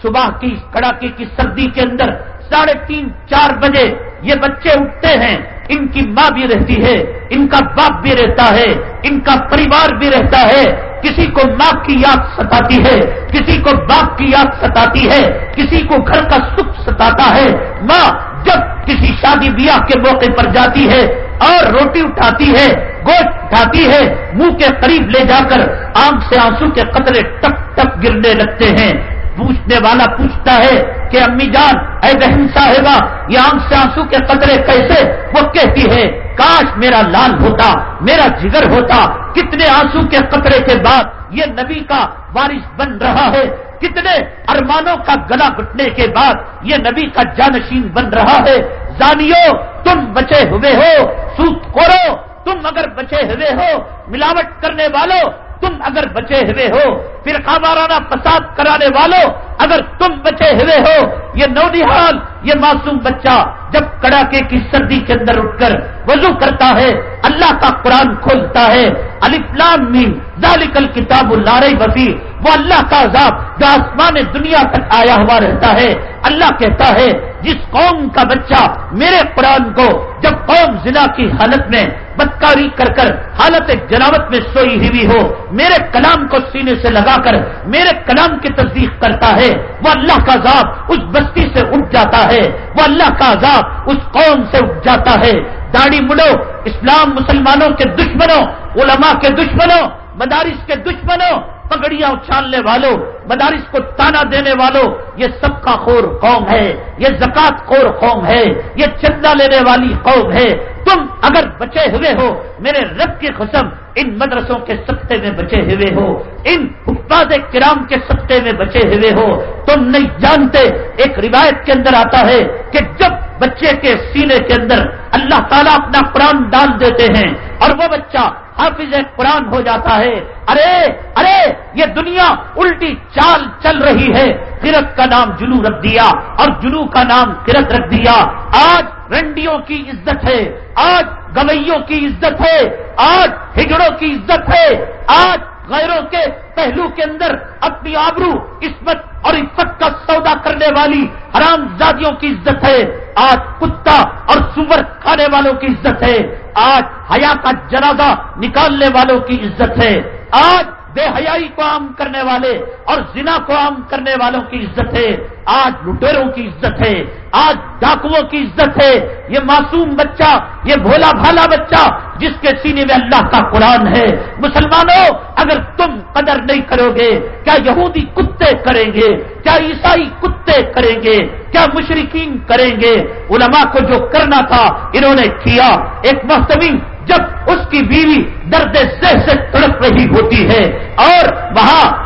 صبح کی کڑاکے کی سردی کے اندر ساڑھے تین، چار بجے یہ بچے اٹھتے ہیں۔ ان کی ماں بھی رہتی ہے، ان کا باپ بھی رہتا ہے، ان کا پریوار بھی رہتا ہے۔ کسی کو ماں کی یاد ستاتی ہے، کسی کو باپ کی یاد ستاتی ہے، کسی کو گھر کا سکھ ستاتا ہے۔ ماں جب کسی شادی بیاہ کے موقع پر جاتی ہے اور روٹی اٹھاتی ہے، گوشت اٹھاتی ہے، منہ کے قریب لے جا کر آنکھ سے آنسو کے قطرے ٹپ ٹپ گرنے لگتے ہیں۔ پوچھنے والا پوچھتا ہے کہ امی جان، اے بہن صاحبہ، یہ آنکھ سے آنسو کے قطرے کیسے؟ وہ کہتی ہے، کاش میرا لال ہوتا، میرا جگر ہوتا، کتنے آنسو کے قطرے کے بعد یہ نبی کا وارث بن رہا ہے، کتنے ارمانوں کا گلا گٹنے کے بعد یہ نبی کا جانشین بن رہا ہے۔ زانیو، تم بچے ہوئے ہو سوت کھولو تم اگر بچے ہوئے ہو، ملاوٹ کرنے والوں تم اگر بچے ہوئے ہو، پھر وارانہ فساد کرانے والوں اگر تم بچے ہوئے ہو، یہ نونحال یہ معصوم بچہ جب کڑاکے کی سردی کے اندر اٹھ کر وضو کرتا ہے، اللہ کا قرآن کھولتا ہے الفلام میم، ذالک کتاب اللہ وفی وہ اللہ کا عذاب جو آسمان دنیا تک آیا ہوا رہتا ہے، اللہ کہتا ہے، جس قوم کا بچہ میرے قرآن کو جب قوم ضلع کی حالت میں بدکاری کر کر حالت جناوت میں سوئی ہوئی ہو، میرے کلام کو سینے سے لگا کر میرے کلام کی تصدیق کرتا ہے، وہ اللہ کا عذاب اس بستی سے اٹھ جاتا ہے، وہ اللہ کا عذاب اس قوم سے اٹھ جاتا ہے۔ داڑھی مڑو، اسلام مسلمانوں کے دشمنوں، علماء کے دشمنوں، مدارس کے دشمنوں پگڑیاں اچھالنے والوں، مدارس کو تانا دینے والوں، یہ سب کا خور قوم ہے، یہ زکات خور قوم ہے، یہ چندہ لینے والی قوم ہے۔ تم اگر بچے ہوئے ہو، میرے رب کی قسم، ان مدرسوں کے سطح میں بچے ہوئے ہو، ان حفاظ کرام کے سطح میں بچے ہوئے ہو، تم نہیں جانتے، ایک روایت کے اندر آتا ہے کہ جب بچے کے سینے کے اندر اللہ تعالیٰ اپنا قرآن ڈال دیتے ہیں اور وہ بچہ حافظ قرآن ہو جاتا ہے۔ ارے ارے، یہ دنیا الٹی چال چل رہی ہے۔ کرت کا نام جلو رکھ دیا اور جلو کا نام کرت رکھ دیا۔ آج رنڈیوں کی عزت ہے، آج گویوں کی عزت ہے، آج ہجڑوں کی عزت ہے، آج غیروں کے پہلو کے اندر اپنی آبرو، عصمت اور عزت کا سودا کرنے والی حرام زادیوں کی عزت ہے۔ آج کتا اور سور کھانے والوں کی عزت ہے۔ آج حیا کا جنازہ نکالنے والوں کی عزت ہے۔ آج بے حیائی کو عام کرنے والے اور زنا کو عام کرنے والوں کی عزت ہے۔ آج لٹیروں کی عزت ہے۔ آج ڈاکوؤں کی عزت ہے۔ یہ معصوم بچہ، یہ بھولا بھالا بچہ جس کے سینے میں اللہ کا قرآن ہے۔ مسلمانوں، اگر تم قدر نہیں کرو گے، کیا یہودی کتے کریں گے؟ کیا عیسائی کتے کریں گے؟ کیا مشرقین کریں گے؟ علماء کو جو کرنا تھا، انہوں نے کیا۔ ایک محتمین جب اس کی بیوی درد سہ سے تڑپ رہی ہوتی ہے اور وہاں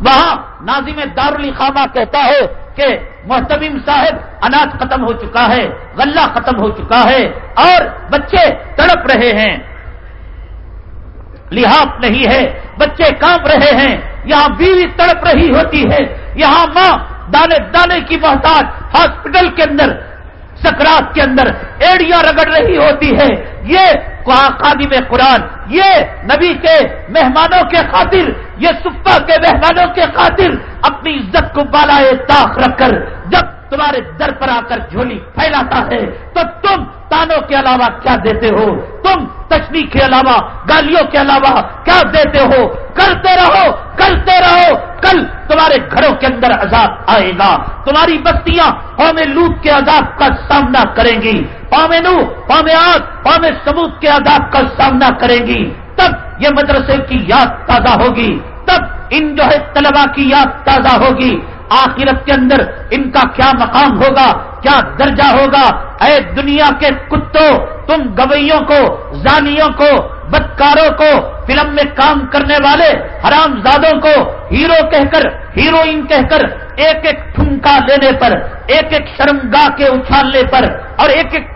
وہاں نازم دارلی خامہ کہتا ہے کہ محتمیم صاحب اناج ختم ہو چکا ہے، غلہ ختم ہو چکا ہے اور بچے تڑپ رہے ہیں۔ لحاظ نہیں ہے، بچے کام رہے ہیں۔ یہاں بیوی تڑپ رہی ہوتی ہے۔ یہاں ماں دانے دانے کی محتاج ہاسپٹل کے اندر سکرات کے اندر ایڑیاں رگڑ رہی ہوتی ہے یہ قادم قرآن، یہ نبی کے مہمانوں کے خاطر، یہ صفا کے مہمانوں کے خاطر اپنی عزت کو بالائے تاخ رکھ کر جب تمہارے در پر آ کر جھولی پھیلاتا ہے، تو تم تانوں کے علاوہ کیا دیتے ہو؟ تم تشریح کے علاوہ، گالیوں کے علاوہ کیا دیتے ہو؟ کرتے رہو کرتے رہو، کل تمہارے گھروں کے اندر عذاب آئے گا۔ تمہاری بستیاں قوم لوٹ کے عذاب کا سامنا کریں گی۔ قوم نو قوم آگ قوم سبوت کے عذاب کا سامنا کریں گی۔ تب یہ مدرسے کی یاد تازہ ہوگی۔ تب ان جو ہے طلبا کی یاد تازہ ہوگی۔ آخرت کے اندر ان کا کیا مقام ہوگا، کیا درجہ ہوگا؟ اے دنیا کے کتوں، تم گویوں کو، زانیوں کو، بدکاروں کو، فلم میں کام کرنے والے حرام زادوں کو، ہیرو کہہ کر، ہیروئن کہہ کر، ایک ایک ٹھمکا لینے پر، ایک ایک شرمگاہ کے اچھالنے پر، اور ایک ایک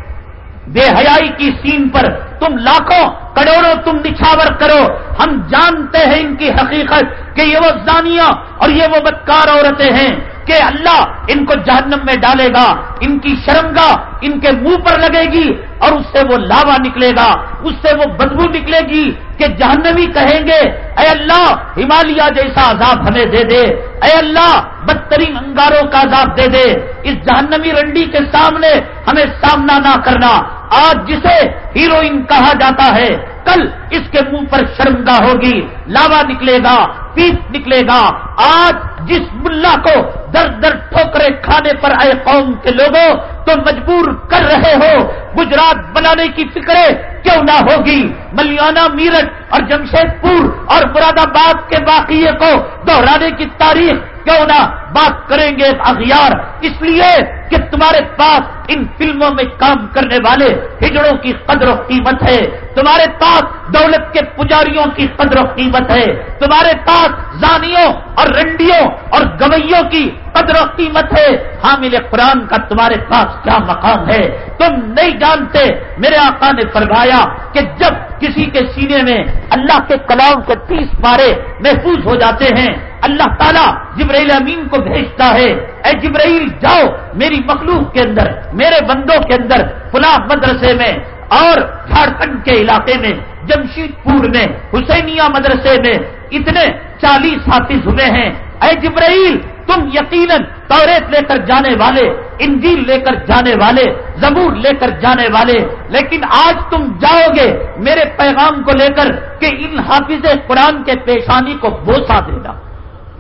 بے حیائی کی سین پر، تم لاکھوں کروڑوں تم نچھاور کرو۔ ہم جانتے ہیں ان کی حقیقت کہ یہ وہ زانیاں اور یہ وہ بدکار عورتیں ہیں کہ اللہ ان کو جہنم میں ڈالے گا، ان کی شرمگاہ ان کے منہ پر لگے گی اور اس سے وہ لاوا نکلے گا، اس سے وہ بدبو نکلے گی کہ جہنمی کہیں گے، اے اللہ، ہمالیہ جیسا عذاب ہمیں دے دے، اے اللہ، بدترین انگاروں کا عذاب دے دے۔ اس جہنمی رنڈی کے سامنے ہمیں سامنا نہ کرنا۔ آج جسے ہیروئن کہا جاتا ہے، کل اس کے منہ پر شرمگا ہوگی، لاوا نکلے گا پیپ نکلے گا۔ آج جس ملا کو در در ٹھوکرے کھانے پر آئے قوم کے لوگوں تو مجبور کر رہے ہو، گجرات بنانے کی فکریں کیوں نہ ہوگی؟ ملیانہ میرٹ اور جمشید پور اور مراد آباد کے واقعے کو دہرانے کی تاریخ کیوں نہ بات کریں گے اغیار؟ اس لیے کہ تمہارے پاس ان فلموں میں کام کرنے والے ہجڑوں کی قدر و قیمت ہے، تمہارے پاس دولت کے پجاریوں کی قدر و قیمت ہے، تمہارے پاس زانیوں اور رنڈیوں اور گویوں کی قدر و قیمت ہے۔ حامل قرآن کا تمہارے پاس کیا مقام ہے؟ تم نہیں جانتے، میرے آقا نے فرمایا کہ جب کسی کے سینے میں اللہ کے کلام کے تیس پارے محفوظ ہو جاتے ہیں۔ اللہ تعالیٰ جبرائیل امین کو بھیجتا ہے۔ اے جبرائیل، جاؤ میری مخلوق کے اندر، میرے بندوں کے اندر فلاں مدرسے میں اور جھارکھنڈ کے علاقے میں جمشید پور میں، حسینیہ مدرسے میں اتنے چالیس حافظ ہوئے ہیں۔ اے جبرائیل، تم یقیناً توریت لے کر جانے والے، انجیل لے کر جانے والے، زبور لے کر جانے والے، لیکن آج تم جاؤ گے میرے پیغام کو لے کر کہ ان حافظ قرآن کے پیشانی کو بوسا دینا۔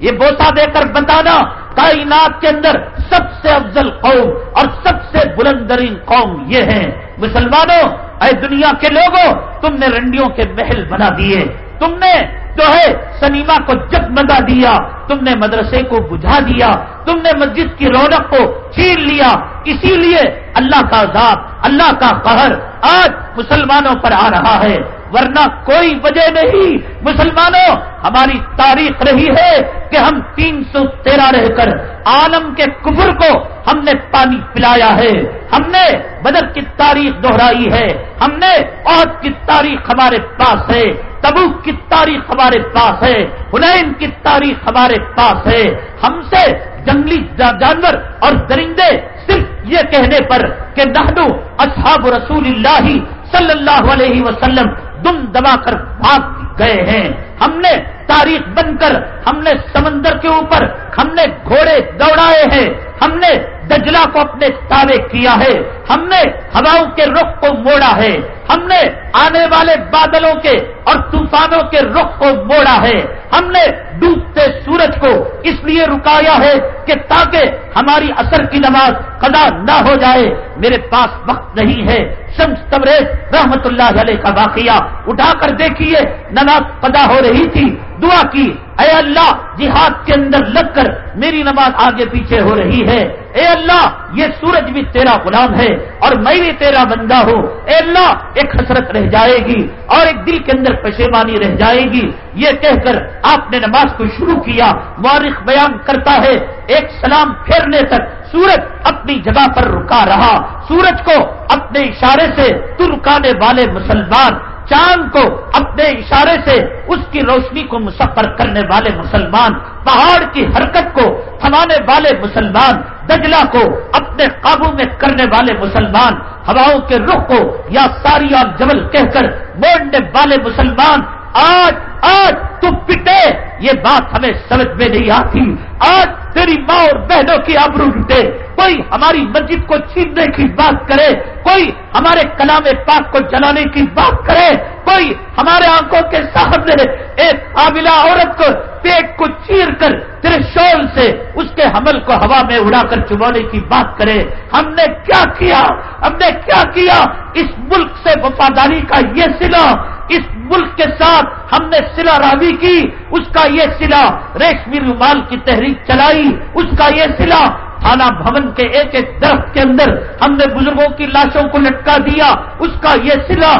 یہ بوسا دے کر بتانا، کائنات کے اندر سب سے افضل قوم اور سب سے بلندرین قوم یہ ہے مسلمانوں، اے دنیا کے لوگوں، تم نے رنڈیوں کے محل بنا دیے۔ تم نے جو ہے، سنیما کو جگمگا دیا، تم نے مدرسے کو بجھا دیا، تم نے مسجد کی رونق کو چھین لیا، اسی لیے اللہ کا عذاب اللہ کا قہر آج مسلمانوں پر آ رہا ہے۔ ورنہ کوئی وجہ نہیں۔ مسلمانوں، ہماری تاریخ رہی ہے کہ ہم تین سو تیرہ رہ کر عالم کے کفر کو ہم نے پانی پلایا ہے۔ ہم نے بدر کی تاریخ دہرائی ہے۔ ہم نے عہد کی تاریخ ہمارے پاس ہے۔ تبوک کی تاریخ ہمارے پاس ہے حنین کی تاریخ ہمارے پاس ہے۔ ہم سے جنگلی جانور اور درندے صرف یہ کہنے پر کہ نہنو اصحاب رسول اللہ صلی اللہ علیہ وسلم دم دبا کر بھاگ گئے ہیں۔ ہم نے تاریخ بن کر ہم نے سمندر کے اوپر ہم نے گھوڑے دوڑائے ہیں۔ ہم نے دجلا کو اپنے تابع کیا ہے۔ ہم نے ہواؤں کے رخ کو موڑا ہے۔ ہم نے آنے والے بادلوں کے اور طوفانوں کے رخ کو موڑا ہے۔ ہم نے ڈوبتے سورج کو اس لیے رکایا ہے کہ تاکہ ہماری اثر کی نماز قدا نہ ہو جائے۔ میرے پاس وقت نہیں ہے۔ شمس تبریز رحمت اللہ علیہ کا واقعہ اٹھا کر دیکھیے۔ نماز قدا ہو رہی تھی۔ دعا کی۔ اے اللہ، جہاد کے اندر لگ کر میری نماز آگے پیچھے ہو رہی ہے۔ اے اللہ، یہ سورج بھی تیرا غلام ہے اور میں بھی تیرا بندہ ہوں۔ اے اللہ ایک حسرت رہ جائے گی اور ایک دل کے اندر پشیمانی رہ جائے گی۔ یہ کہہ کر آپ نے نماز کو شروع کیا، مورخ بیان کرتا ہے، ایک سلام پھیرنے تک سورج اپنی جگہ پر رکا رہا۔ سورج کو اپنے اشارے سے ترکانے والے مسلمان، چاند کو اپنے اشارے سے اس کی روشنی کو مسفر کرنے والے مسلمان، پہاڑ کی حرکت کو تھمانے والے مسلمان دجلا کو اپنے قابو میں کرنے والے مسلمان ہواؤں کے رخ کو یا ساری اور جبل کہہ کر موڑنے والے مسلمان آج آج تو پٹے، یہ بات ہمیں سمجھ میں نہیں آتی۔ آج تیری ماں اور بہنوں کی آبرو لٹے کوئی ہماری مسجد کو چھیننے کی بات کرے، کوئی ہمارے کلام پاک کو جلانے کی بات کرے۔ کوئی ہمارے آنکھوں کے سامنے ایک قابلہ عورت کو پیٹ کو چیر کر تیرے شول سے اس کے حمل کو ہوا میں اڑا کر چبونے کی بات کرے۔ ہم نے کیا کیا؟ ہم نے کیا کیا؟ اس ملک سے وفاداری کا یہ سلا اس ملک کے ساتھ ہم نے سلا راوی کی، اس کا یہ سلا ریشمی رومال کی تحریک چلائی، اس کا یہ سلا تھانہ بھون کے ایک ایک درخت کے اندر ہم نے بزرگوں کی لاشوں کو لٹکا دیا، اس کا یہ سلا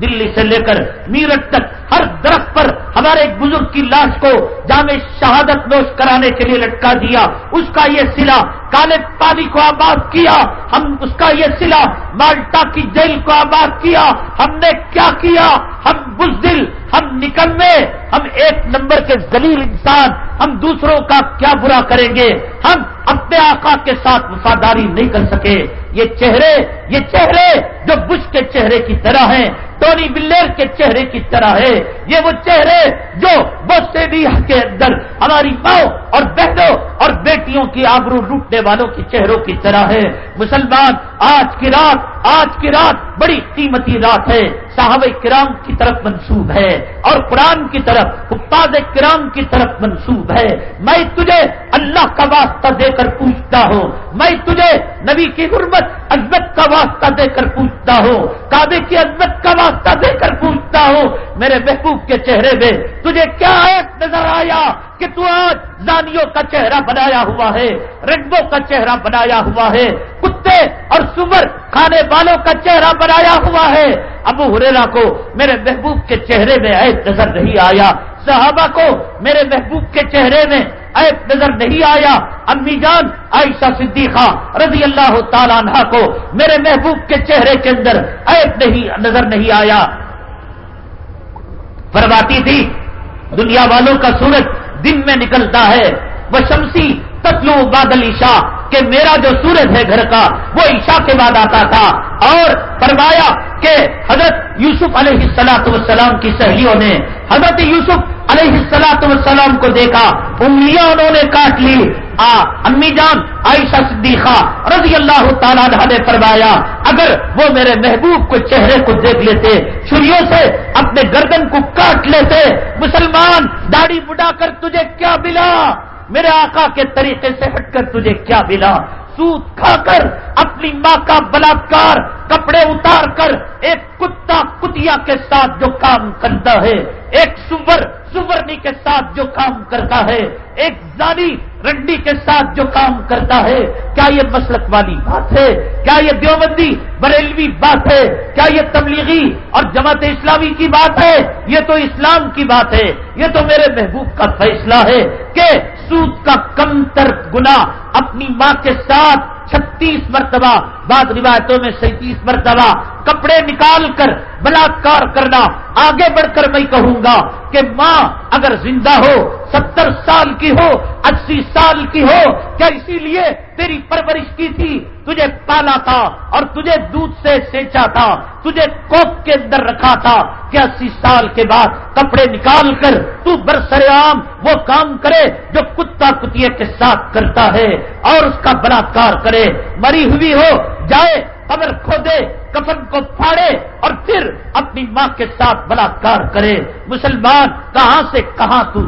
دلی سے لے کر میرٹ تک ہر درخت پر ہمارے ایک بزرگ کی لاش کو جامع شہادت نوش کرانے کے لیے لٹکا دیا۔ اس کا یہ سلا کالے پانی کو آباد کیا۔ ہم، اس کا یہ سلا، مالٹا کی جیل کو آباد کیا۔ ہم نے کیا کیا؟ ہم بزدل، ہم نکمے ہم ایک نمبر کے ذلیل انسان۔ ہم دوسروں کا کیا برا کریں گے؟ ہم اپنے آقا کے ساتھ وفاداری نہیں کر سکے۔ یہ چہرے یہ چہرے جو بش کے چہرے کی طرح ہیں۔ ٹونی بلیر کے چہرے کی طرح ہے۔ یہ وہ چہرے جو بوسٹیڈیا کے اندر ہماری ماں اور بہنوں اور بیٹیوں کی آبرو لوٹنے والوں کے چہروں کی طرح ہے۔ مسلمان، آج کی رات، آج کی رات بڑی قیمتی رات ہے۔ صحابہ کرام کی طرف منسوب ہے اور قرآن کی طرف حفاظ کرام کی طرف منسوب ہے۔ میں تجھے اللہ کا واسطہ دے کر پوچھتا ہوں۔ میں تجھے نبی کی غربت عزمت کا واسطہ دے کر پوچھتا ہوں۔ کعبے کی عزمت کا واسطہ دے کر پوچھتا ہوں۔ میرے محبوب کے چہرے میں تجھے کیا ایک نظر آیا؟ کہ تو آج زانیوں کا چہرہ بنایا ہوا ہے رنگوں کا چہرہ بنایا ہوا ہے، کتے اور سور کھانے والوں کا چہرہ بنایا ہوا ہے۔ ابو ہریرا کو میرے محبوب کے چہرے میں ایک نظر نہیں آیا۔ صحابہ کو میرے محبوب کے چہرے میں ایک نظر نہیں آیا۔ امی جان عائشہ صدیقہ رضی اللہ تعالیٰ عنہ کو میرے محبوب کے چہرے کے اندر ایک نہیں، نظر نہیں آیا۔ فرماتی تھی، دنیا والوں کا سورج دن میں نکلتا ہے وہ شمسی تتلو بادل عشاء، کہ میرا جو سورج ہے گھر کا، وہ عشاء کے بعد آتا تھا۔ اور فرمایا کہ حضرت یوسف علیہ السلاط والسلام کی سہیلیوں نے، حضرت یوسف علیہ السلاط والسلام کو دیکھا، انگلیاں انہوں نے کاٹ لی۔ آ، امی جان عائشہ صدیقہ رضی اللہ تعالیٰ نے فرمایا، اگر وہ میرے محبوب کو چہرے کو دیکھ لیتے، چھریوں سے اپنے گردن کو کاٹ لیتے، مسلمان داڑھی بڑھا کر تجھے کیا ملا؟ میرے آقا کے طریقے سے ہٹ کر تجھے کیا ملا؟ سود کھا کر اپنی ماں کا بلاکار کپڑے اتار کر ایک کتا کتیا کے ساتھ جو کام کرتا ہے، ایک سور سورنی کے ساتھ جو کام کرتا ہے، ایک زانی رنڈی کے ساتھ جو کام کرتا ہے، کیا یہ مسلک والی بات ہے؟ کیا یہ دیوبندی بریلوی بات ہے؟ کیا یہ تبلیغی اور جماعت اسلامی کی بات ہے؟ یہ تو اسلام کی بات ہے۔ یہ تو میرے محبوب کا فیصلہ ہے کہ سود کا کم تر گنا اپنی ماں کے ساتھ چھتیس مرتبہ بعد روایتوں میں سینتیس مرتبہ کپڑے نکال کر بلاکار کرنا، آگے بڑھ کر میں کہوں گا کہ ماں اگر زندہ ہو، ستر سال کی ہو، اسی سال کی ہو، کیا اسی لیے تیری پرورش کی تھی؟ تجھے پالا تھا اور تجھے دودھ سے سینچا تھا، تجھے کوک کے اندر رکھا تھا۔ کہ اسی سال کے بعد کپڑے نکال کر تو برسر عام وہ کام کرے جو کتا کتیے کے ساتھ کرتا ہے اور اس کا بلاکار کرے؟ مری ہوئی ہو جائے، قبر کھودے، کفن کو پھاڑے اور پھر اپنی ماں کے ساتھ بلاکار کرے۔ مسلمان، کہاں سے کہاں تو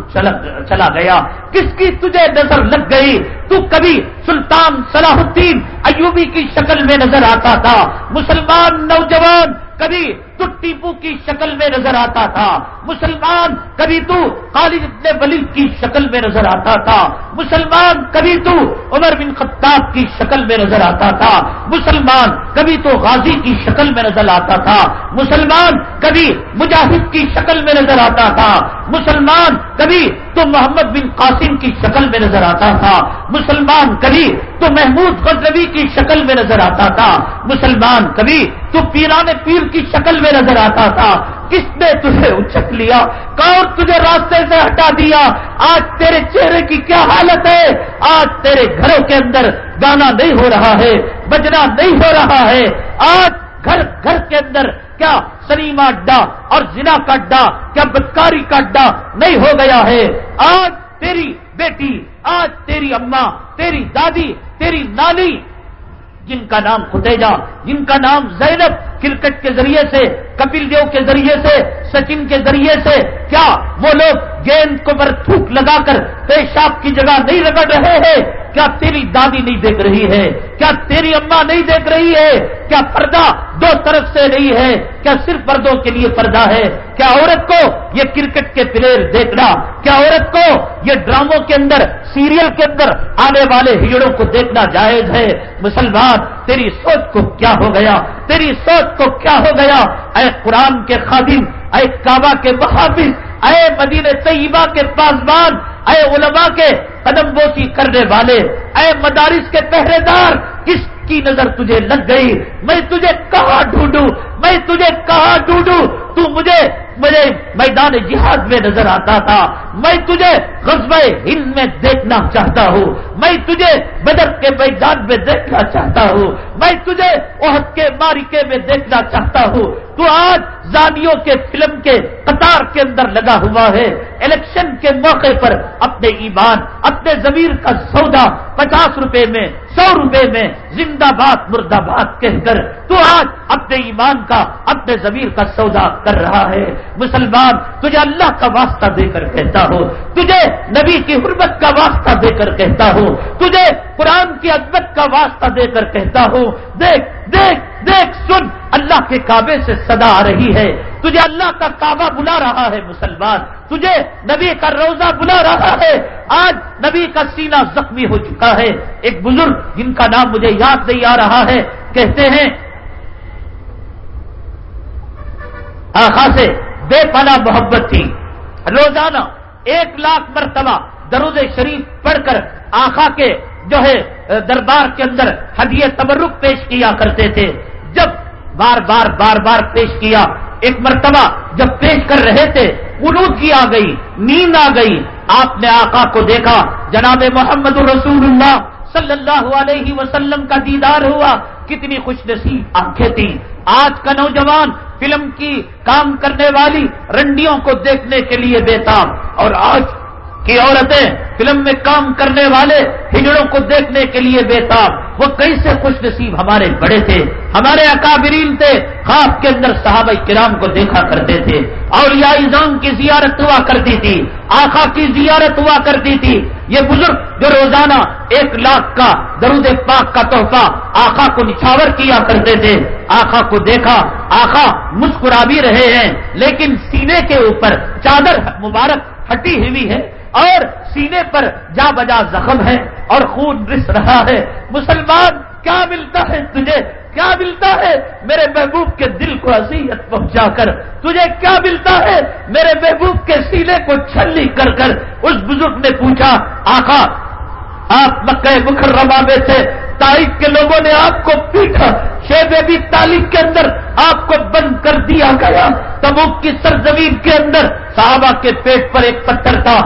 چلا گیا؟ کس کی تجھے نظر لگ گئی؟ تو کبھی سلطان صلاح الدین ایوبی کی شکل میں نظر آتا تھا۔ مسلمان نوجوان، کبھی تو ٹیپو کی شکل میں نظر آتا تھا۔ مسلمان کبھی تو خالد ابن ولید کی شکل میں نظر آتا تھا۔ مسلمان کبھی تو عمر بن خطاب کی شکل میں نظر آتا تھا۔ مسلمان کبھی تو غازی کی شکل میں نظر آتا تھا۔ مسلمان کبھی مجاہد کی شکل میں نظر آتا تھا۔ مسلمان کبھی تو محمد بن قاسم کی شکل میں نظر آتا تھا۔ مسلمان کبھی تو محمود غزنوی کی شکل میں نظر آتا تھا۔ مسلمان کبھی تو پیران پیر کی شکل میں نظر آتا تھا۔ کس نے تجھے اچک لیا کون تجھے راستے سے ہٹا دیا؟ آج تیرے چہرے کی کیا حالت ہے؟ آج تیرے گھروں کے اندر گانا نہیں ہو رہا ہے، بجنا نہیں ہو رہا ہے۔ آج گھر گھر کے اندر کیا سنیما اڈا اور زنا کا اڈا، کیا بدکاری کا اڈا نہیں ہو گیا ہے؟ آج تیری بیٹی، آج تیری اماں، تیری دادی، تیری نانی، جن کا نام خدیجہ، جن کا نام زینب کرکٹ کے ذریعے سے کپل دیو کے ذریعے سے، سچن کے ذریعے سے، کیا وہ لوگ گیند کو بر تھوک لگا کر پیشاب کی جگہ نہیں رگڑ رہے ہیں؟ کیا تیری دادی نہیں دیکھ رہی ہے؟ کیا تیری اما نہیں دیکھ رہی ہے؟ کیا پردہ دو طرف سے نہیں ہے؟ کیا صرف پردوں کے لیے پردہ ہے؟ کیا عورت کو یہ کرکٹ کے پلیئر دیکھنا؟ کیا عورت کو یہ ڈراموں کے اندر، سیریل کے اندر آنے والے ہیڑوں کو دیکھنا جائز ہے؟ مسلمان، تیری سوچ کو کیا ہو گیا؟ تیری سوچ کو کیا ہو گیا؟ اے قرآن کے خادم، اے کعبہ کے محافظ اے مدین طیبہ کے پاسبان اے علماء کے قدم بوسی کرنے والے، اے مدارس کے پہرے دار کس کی نظر تجھے لگ گئی، میں تجھے کہاں ڈھونڈوں؟ میں تجھے کہاں ڈھونڈوں؟ تو مجھے مجھے میدان جہاد میں نظر آتا تھا۔ میں تجھے غزب ہند میں دیکھنا چاہتا ہوں۔ میں تجھے بدر کے میدان میں دیکھنا چاہتا ہوں۔ میں تجھے عہد کے مارکے میں دیکھنا چاہتا ہوں۔ تو آج زانیوں کے فلم کے قطار کے اندر لگا ہوا ہے۔ الیکشن کے موقع پر اپنے ایمان، اپنے ضمیر کا سودا پچاس روپے میں، سو روپے میں زندہ باد مرد آباد کہہ کر تو آج اپنے ایمان کا، اپنے ضمیر کا سودا کر رہا ہے۔ مسلمان، تجھے اللہ کا واسطہ دے کر کہتا ہو تجھے نبی کی حرمت کا واسطہ دے کر کہتا ہو تجھے قرآن کی عدمت کا واسطہ دے کر کہتا ہوں۔ دیکھ دیکھ دیکھ، سن۔ اللہ کے کعبے سے صدا آ رہی ہے۔ تجھے اللہ کا کعبہ بلا رہا ہے، مسلمان۔ تجھے نبی کا روزہ بلا رہا ہے۔ آج نبی کا سینہ زخمی ہو چکا ہے۔ ایک بزرگ جن کا نام مجھے یاد نہیں آ رہا ہے، کہتے ہیں آخا سے بے پناہ محبت تھی۔ روزانہ ایک لاکھ مرتبہ درود شریف پڑھ کر آخا کے جو ہے، دربار کے اندر حدیے تبرک پیش کیا کرتے تھے۔ جب بار بار بار بار پیش کیا، ایک مرتبہ جب پیش کر رہے تھے کی آ گئی، نیند آ گئی۔ آپ نے آقا کو دیکھا، جناب محمد رسول اللہ صلی اللہ علیہ وسلم کا دیدار ہوا۔ کتنی خوش نصیب آنکھیں تھیں۔ آج کا نوجوان فلم کی کام کرنے والی رنڈیوں کو دیکھنے کے لیے بیتاب اور آج کی عورتیں فلم میں کام کرنے والے ہجڑوں کو دیکھنے کے لیے بےتاب وہ کیسے خوش نصیب ہمارے بڑے تھے، ہمارے اکابرین تھے، خواب کے اندر صحابہ کرام کو دیکھا کرتے تھے۔ اور یا ایزام کی زیارت ہوا کرتی تھی آخا کی زیارت ہوا کرتی تھی۔ یہ بزرگ جو روزانہ ایک لاکھ کا درود پاک کا تحفہ آخا کو نچھاور کیا کرتے تھے آخا کو دیکھا۔ آخا مسکرا بھی رہے ہیں، لیکن سینے کے اوپر چادر مبارک ہٹی ہوئی ہے۔ اور سینے پر جا بجا زخم ہے اور خون رس رہا ہے۔ مسلمان، کیا ملتا ہے تجھے؟ کیا ملتا ہے؟ میرے محبوب کے دل کو اذیت پہنچا کر۔ تجھے کیا ملتا ہے؟ میرے محبوب کے سینے کو چھلی کر کر۔ اس بزرگ نے پوچھا آخا آپ مکہ مکرمہ میں تھے تائف کے لوگوں نے آپ کو پیٹا شیب بھی تعلیم کے اندر آپ کو بند کر دیا گیا۔ تبوک کی سرزمین کے اندر صحابہ کے پیٹ پر ایک پتھر تھا۔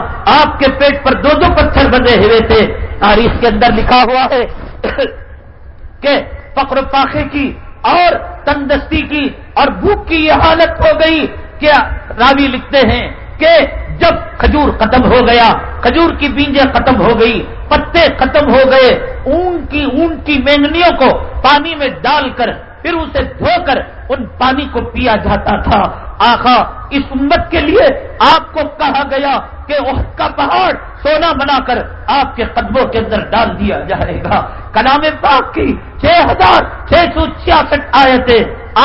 آپ کے پیٹ پر دو دو پتھر بندے ہوئے تھے۔ تاریخ کے اندر لکھا ہوا ہے کہ فقر پاخے کی اور تندستی کی اور بھوک کی یہ حالت ہو گئی۔ کیا راوی لکھتے ہیں کہ جب کھجور ختم ہو گیا، کھجور کی بیجیں ختم ہو گئی، پتے ختم ہو گئے، اون کی اون کی مینگنیوں کو پانی میں ڈال کر، پھر اسے دھو کر ان پانی کو پیا جاتا تھا۔ آخا، اس امت کے لیے آپ کو کہا گیا کہ کا پہاڑ سونا بنا کر آپ کے قدموں کے اندر ڈال دیا جائے گا۔ کلام پاک کی چھ ہزار چھ سو چھیاسٹھ آئے تھے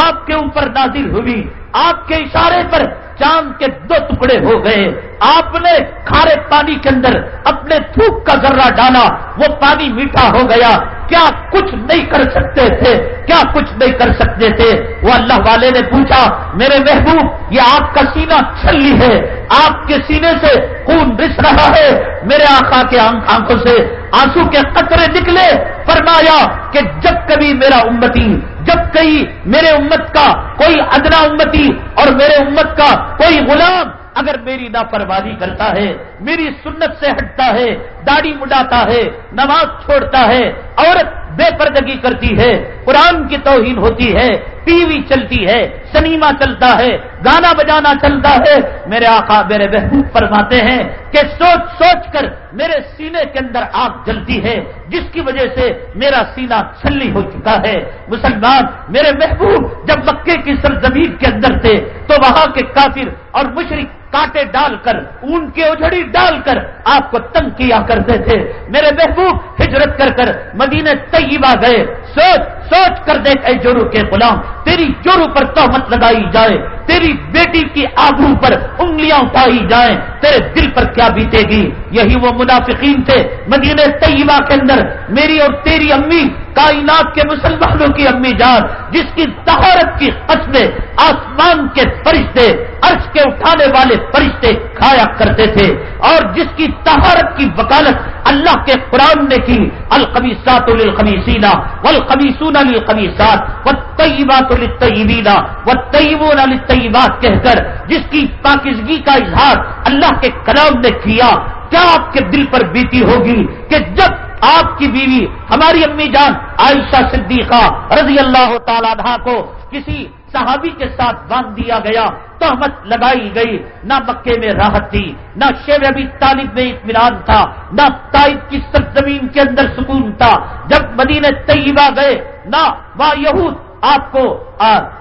آپ کے اوپر نازل ہوئی۔ آپ کے اشارے پر چاند کے دو ٹکڑے ہو گئے۔ آپ نے کھارے پانی کے اندر اپنے تھوک کا ذرہ ڈالا، وہ پانی میٹھا ہو گیا۔ کیا کچھ نہیں کر سکتے تھے؟ کیا کچھ نہیں کر سکتے تھے؟ وہ اللہ والے نے پوچھا، میرے محبوب، یہ آپ کا سینہ چھلی ہے۔ آپ کے سینے سے خون رس رہا ہے۔ میرے آقا کے آنکھوں سے آنسو کے قطرے نکلے۔ فرمایا کہ جب کبھی میرا امتی، جب کئی میرے امت کا کوئی ادنا امتی اور میرے امت کا کوئی غلام اگر میری نافرمانی کرتا ہے میری سنت سے ہٹتا ہے، داڑھی مڈاتا ہے، نماز چھوڑتا ہے، عورت بے پردگی کرتی ہے، قرآن کی توہین ہوتی ہے، ٹی وی چلتی ہے، سنیما چلتا ہے، گانا بجانا چلتا ہے۔ میرے آقا، میرے محبوب فرماتے ہیں کہ سوچ سوچ کر میرے سینے کے اندر آگ جلتی ہے، جس کی وجہ سے میرا سینہ چھلی ہو چکا ہے۔ مسلمان، میرے محبوب، جب مکے کی سرزمین کے اندر تھے تو وہاں کے کافر اور مشرق کاٹے ڈال کر، اون کی اجڑی ڈال کر آپ کو تنگ کیا کرتے تھے۔ میرے محبوب، ہجرت کر کر مدینہ طیبہ گئے۔ سوچ سوچ کر دیکھ، اے جورو کے غلام، تیری جورو پر تہمت لگائی جائے۔ تیری بیٹی کی آگرو پر انگلیاں اٹھائی جائیں۔ تیرے دل پر کیا بیتے گی یہی وہ منافقین تھے۔ مدینہ طیبہ کے اندر میری اور تیری امی کائنات کے مسلمانوں کی امی جان، جس کی تہارت کی قسمیں آسمان کے فرشتے، عرش کے اٹھانے والے فرشتے کھایا کرتے تھے، اور جس کی تہارت کی وکالت اللہ کے قرآن نے کی القبیسات للقبیسینا والقبیسون للقبیسات والطیبات للطیبینا والطیبون للطیبات کہہ کر، جس کی پاکزگی کا اظہار اللہ کے کلام نے کیا کیا آپ کے دل پر بیتی ہوگی کہ جب آپ کی بیوی، ہماری امی جان عائشہ صدیقہ رضی اللہ تعالیٰ کو کسی صحابی کے ساتھ باندھ دیا گیا، تہمت لگائی گئی۔ نہ مکے میں راحت تھی، نہ شیو ابھی طالب میں اطمینان تھا، نہ تائب کی سرزمین کے اندر سکون تھا۔ جب مدینہ طیبہ گئے، نہ وہ یہود آپ کو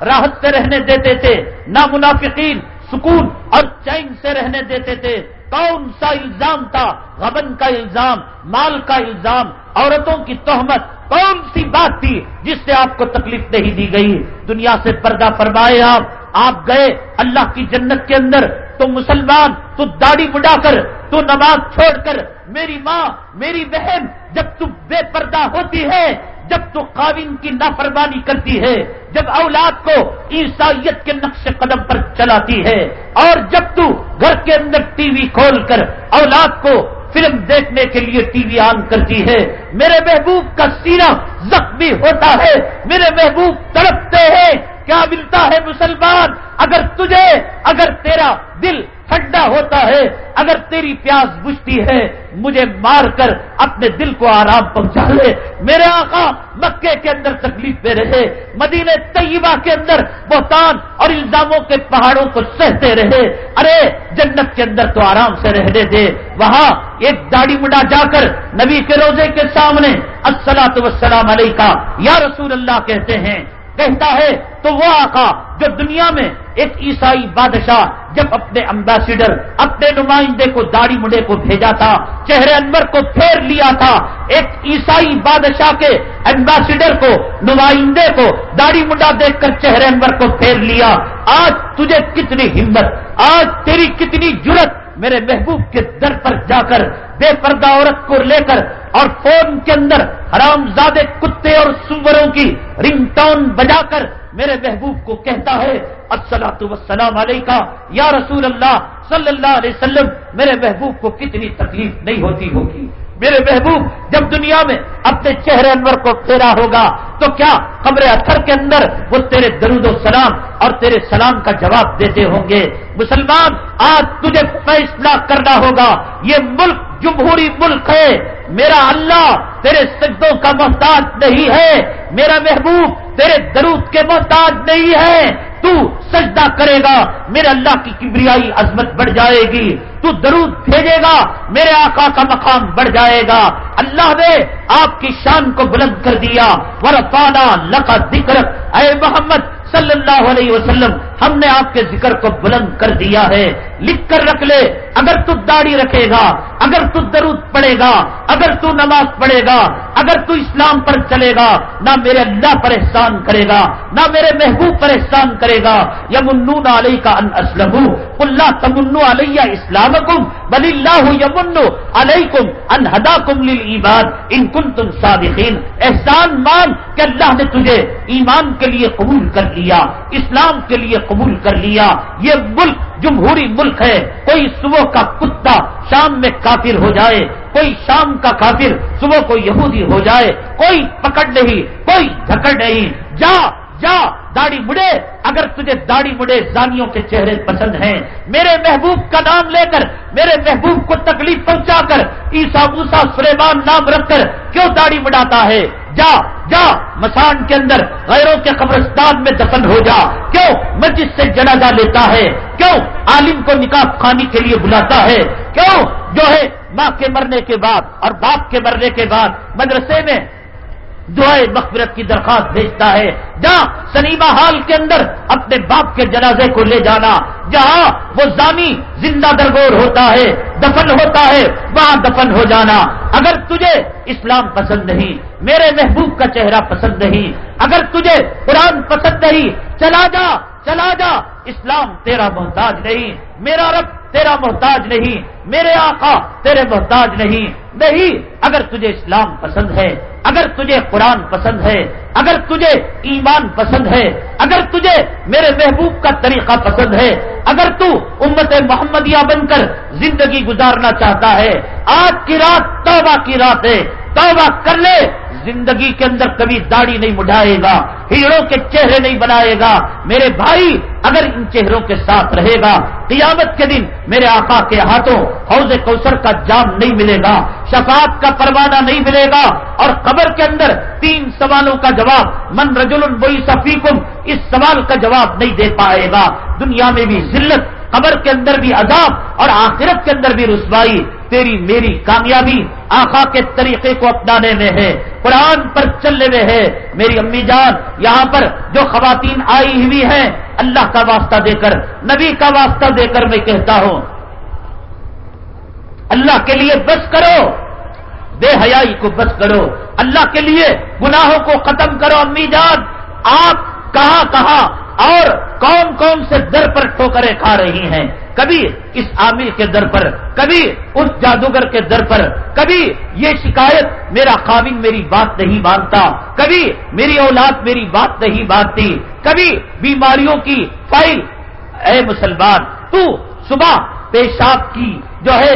راحت سے رہنے دیتے تھے، نہ منافقین سکون اور چین سے رہنے دیتے تھے۔ کون سا الزام تھا؟ غبن کا الزام، مال کا الزام، عورتوں کی تہمت، کون سی بات تھی جس سے آپ کو تکلیف نہیں دی گئی؟ دنیا سے پردہ فرمائے آپ آپ گئے اللہ کی جنت کے اندر، تو مسلمان، تو داڑھی بڑھا کر، تو نماز چھوڑ کر، میری ماں، میری بہن، جب تم بے پردہ ہوتی ہے جب تو قابل کی نافرمانی کرتی ہے، جب اولاد کو عیسائیت کے نقش قدم پر چلاتی ہے، اور جب تو گھر کے اندر ٹی وی کھول کر اولاد کو فلم دیکھنے کے لیے ٹی وی آن کرتی ہے، میرے محبوب کا سینہ زخمی ہوتا ہے، میرے محبوب تڑپتے ہیں، کیا ملتا ہے مسلمان؟ اگر تجھے، اگر تیرا دل ٹھنڈا ہوتا ہے، اگر تیری پیاس بجھتی ہے، مجھے مار کر اپنے دل کو آرام پہنچا لے۔ میرے آقا مکے کے اندر تکلیف میں رہے، مدینہ طیبہ کے اندر بہتان اور الزاموں کے پہاڑوں کو سہتے رہے۔ ارے، جنت کے اندر تو آرام سے رہنے دے۔ وہاں ایک داڑی مڈا جا کر نبی کے روزے کے سامنے السلاۃ وسلام علیہ کا یا رسول اللہ کہتے ہیں کہتا ہے، تو وہ آقا جو دنیا میں ایک عیسائی بادشاہ جب اپنے امبیسڈر اپنے نمائندے کو داڑی مڈے کو بھیجا تھا، چہرے انور کو پھیر لیا تھا، ایک عیسائی بادشاہ کے امبیسڈر کو، نمائندے کو داڑی مڈا دیکھ کر چہرے انور کو پھیر لیا۔ آج تجھے کتنی ہمت، آج تیری کتنی جرت میرے محبوب کے در پر جا کر بے پردہ عورت کو لے کر اور فون کے اندر حرام زادے کتے اور سوروں کی رنگ ٹون بجا کر میرے محبوب کو کہتا ہے السلاۃ وسلام علیہ کا یا رسول اللہ صلی اللہ علیہ وسلم، میرے محبوب کو کتنی تکلیف نہیں ہوتی ہوگی۔ میرے محبوب، جب دنیا میں اپنے چہرے انور کو پھیرا ہوگا، تو کیا قبر اتھر کے اندر وہ تیرے درود و سلام اور تیرے سلام کا جواب دیتے ہوں گے؟ مسلمان، آج تجھے فیصلہ کرنا ہوگا۔ یہ ملک جمہوری ملک ہے، میرا اللہ تیرے سجدوں کا محتاج نہیں ہے، میرا محبوب تیرے درود کے محتاج نہیں ہے۔ تو سجدہ کرے گا، میرے اللہ کی کبریائی عظمت بڑھ جائے گی۔ تو درود بھیجے گا، میرے آقا کا مقام بڑھ جائے گا۔ اللہ نے آپ کی شان کو بلند کر دیا۔ ورفانہ لقا ذکر۔ اے محمد صلی اللہ علیہ وسلم، ہم نے آپ کے ذکر کو بلند کر دیا ہے۔ لکھ کر رکھ لے۔ اگر تو داڑھی رکھے گا، اگر تو درود پڑے گا، اگر تو نماز پڑھے گا، اگر تو اسلام پر چلے گا، نہ میرے اللہ پر احسان کرے گا، نہ میرے محبوب پر احسان کرے گا۔ یمنون علیہ کا ان اسلم اللہ تمن علیہ اسلام کم بل اللہ یمن علیہ کم انہدا کم ایمان ان کن تم صادقین۔ احسان مان کہ اللہ نے تجھے ایمان کے لیے قبول کر لیا، اسلام کے لیے قبول کر لیا۔ یہ ملک، جمہوری ملک ہے۔ کوئی صبح کا کتا شام میں کافر ہو جائے، کوئی شام کا کافر صبح کو یہودی ہو جائے۔ کوئی پکڑ نہیں، کوئی جھکڑ نہیں۔ جا جا، داڑھی مڑے۔ اگر تجھے داڑھی مڑے زانیوں کے چہرے پسند ہیں، میرے محبوب کا نام لے کر، میرے محبوب کو تکلیف پہنچا کر عیسا موسا سلیمان نام رکھ کر کیوں داڑھی مڈاتا ہے؟ جا جا مسان کے اندر، غیروں کے قبرستان میں دفن ہو جا۔ کیوں مسجد سے جنازہ لیتا ہے؟ کیوں عالم کو نکاح خانی کے لیے بلاتا ہے؟ کیوں جو ہے ماں کے مرنے کے بعد اور باپ کے مرنے کے بعد مدرسے میں دعائے مغفرت کی درخواست بھیجتا ہے۔ جہاں سنیما ہال کے اندر اپنے باپ کے جنازے کو لے جانا۔ جہاں وہ زانی زندہ درگور ہوتا ہے، دفن ہوتا ہے، وہاں دفن ہو جانا۔ اگر تجھے اسلام پسند نہیں، میرے محبوب کا چہرہ پسند نہیں۔ اگر تجھے قرآن پسند نہیں، چلا جا چلا جا، اسلام تیرا محتاج نہیں۔ میرا رب تیرا محتاج نہیں۔ میرے آقا تیرے محتاج نہیں۔ نہیں، اگر تجھے اسلام پسند ہے، اگر تجھے قرآن پسند ہے، اگر تجھے ایمان پسند ہے، اگر تجھے میرے محبوب کا طریقہ پسند ہے، اگر تو امت محمدیہ بن کر زندگی گزارنا چاہتا ہے، آج کی رات توبہ کی رات ہے توبہ کر لے، زندگی کے اندر کبھی داڑھی نہیں مڈھائے گا، ہیروں کے چہرے نہیں بنائے گا۔ میرے بھائی، اگر ان چہروں کے ساتھ رہے گا، قیامت کے دن میرے آقا کے ہاتھوں حوض کوثر کا جام نہیں ملے گا، شفاعت کا پروانہ نہیں ملے گا۔ اور قبر کے اندر تین سوالوں کا جواب، من رجل بوئی سفیقم اس سوال کا جواب نہیں دے پائے گا۔ دنیا میں بھی ذلت، قبر کے اندر بھی عذاب اور آخرت کے اندر بھی رسوائی۔ تیری میری کامیابی آقا کے طریقے کو اپنانے میں ہے، قرآن پر چلنے میں ہے۔ میری امی جان، یہاں پر جو خواتین آئی ہوئی ہیں، اللہ کا واسطہ دے کر، نبی کا واسطہ دے کر میں کہتا ہوں، اللہ کے لیے بس کرو، بے حیائی کو بس کرو۔ اللہ کے لیے گناہوں کو ختم کرو، امی جان، آپ کہاں کہاں اور کون کون سے در پر ٹھوکریں کھا رہی ہیں کبھی اس عامل کے در پر، کبھی اس جادوگر کے در پر، کبھی یہ شکایت میرا خامن میری بات نہیں مانتا، کبھی میری اولاد میری بات نہیں مانتی، کبھی بیماریوں کی فائل۔ اے مسلمان، تو صبح پیشاب کی جو ہے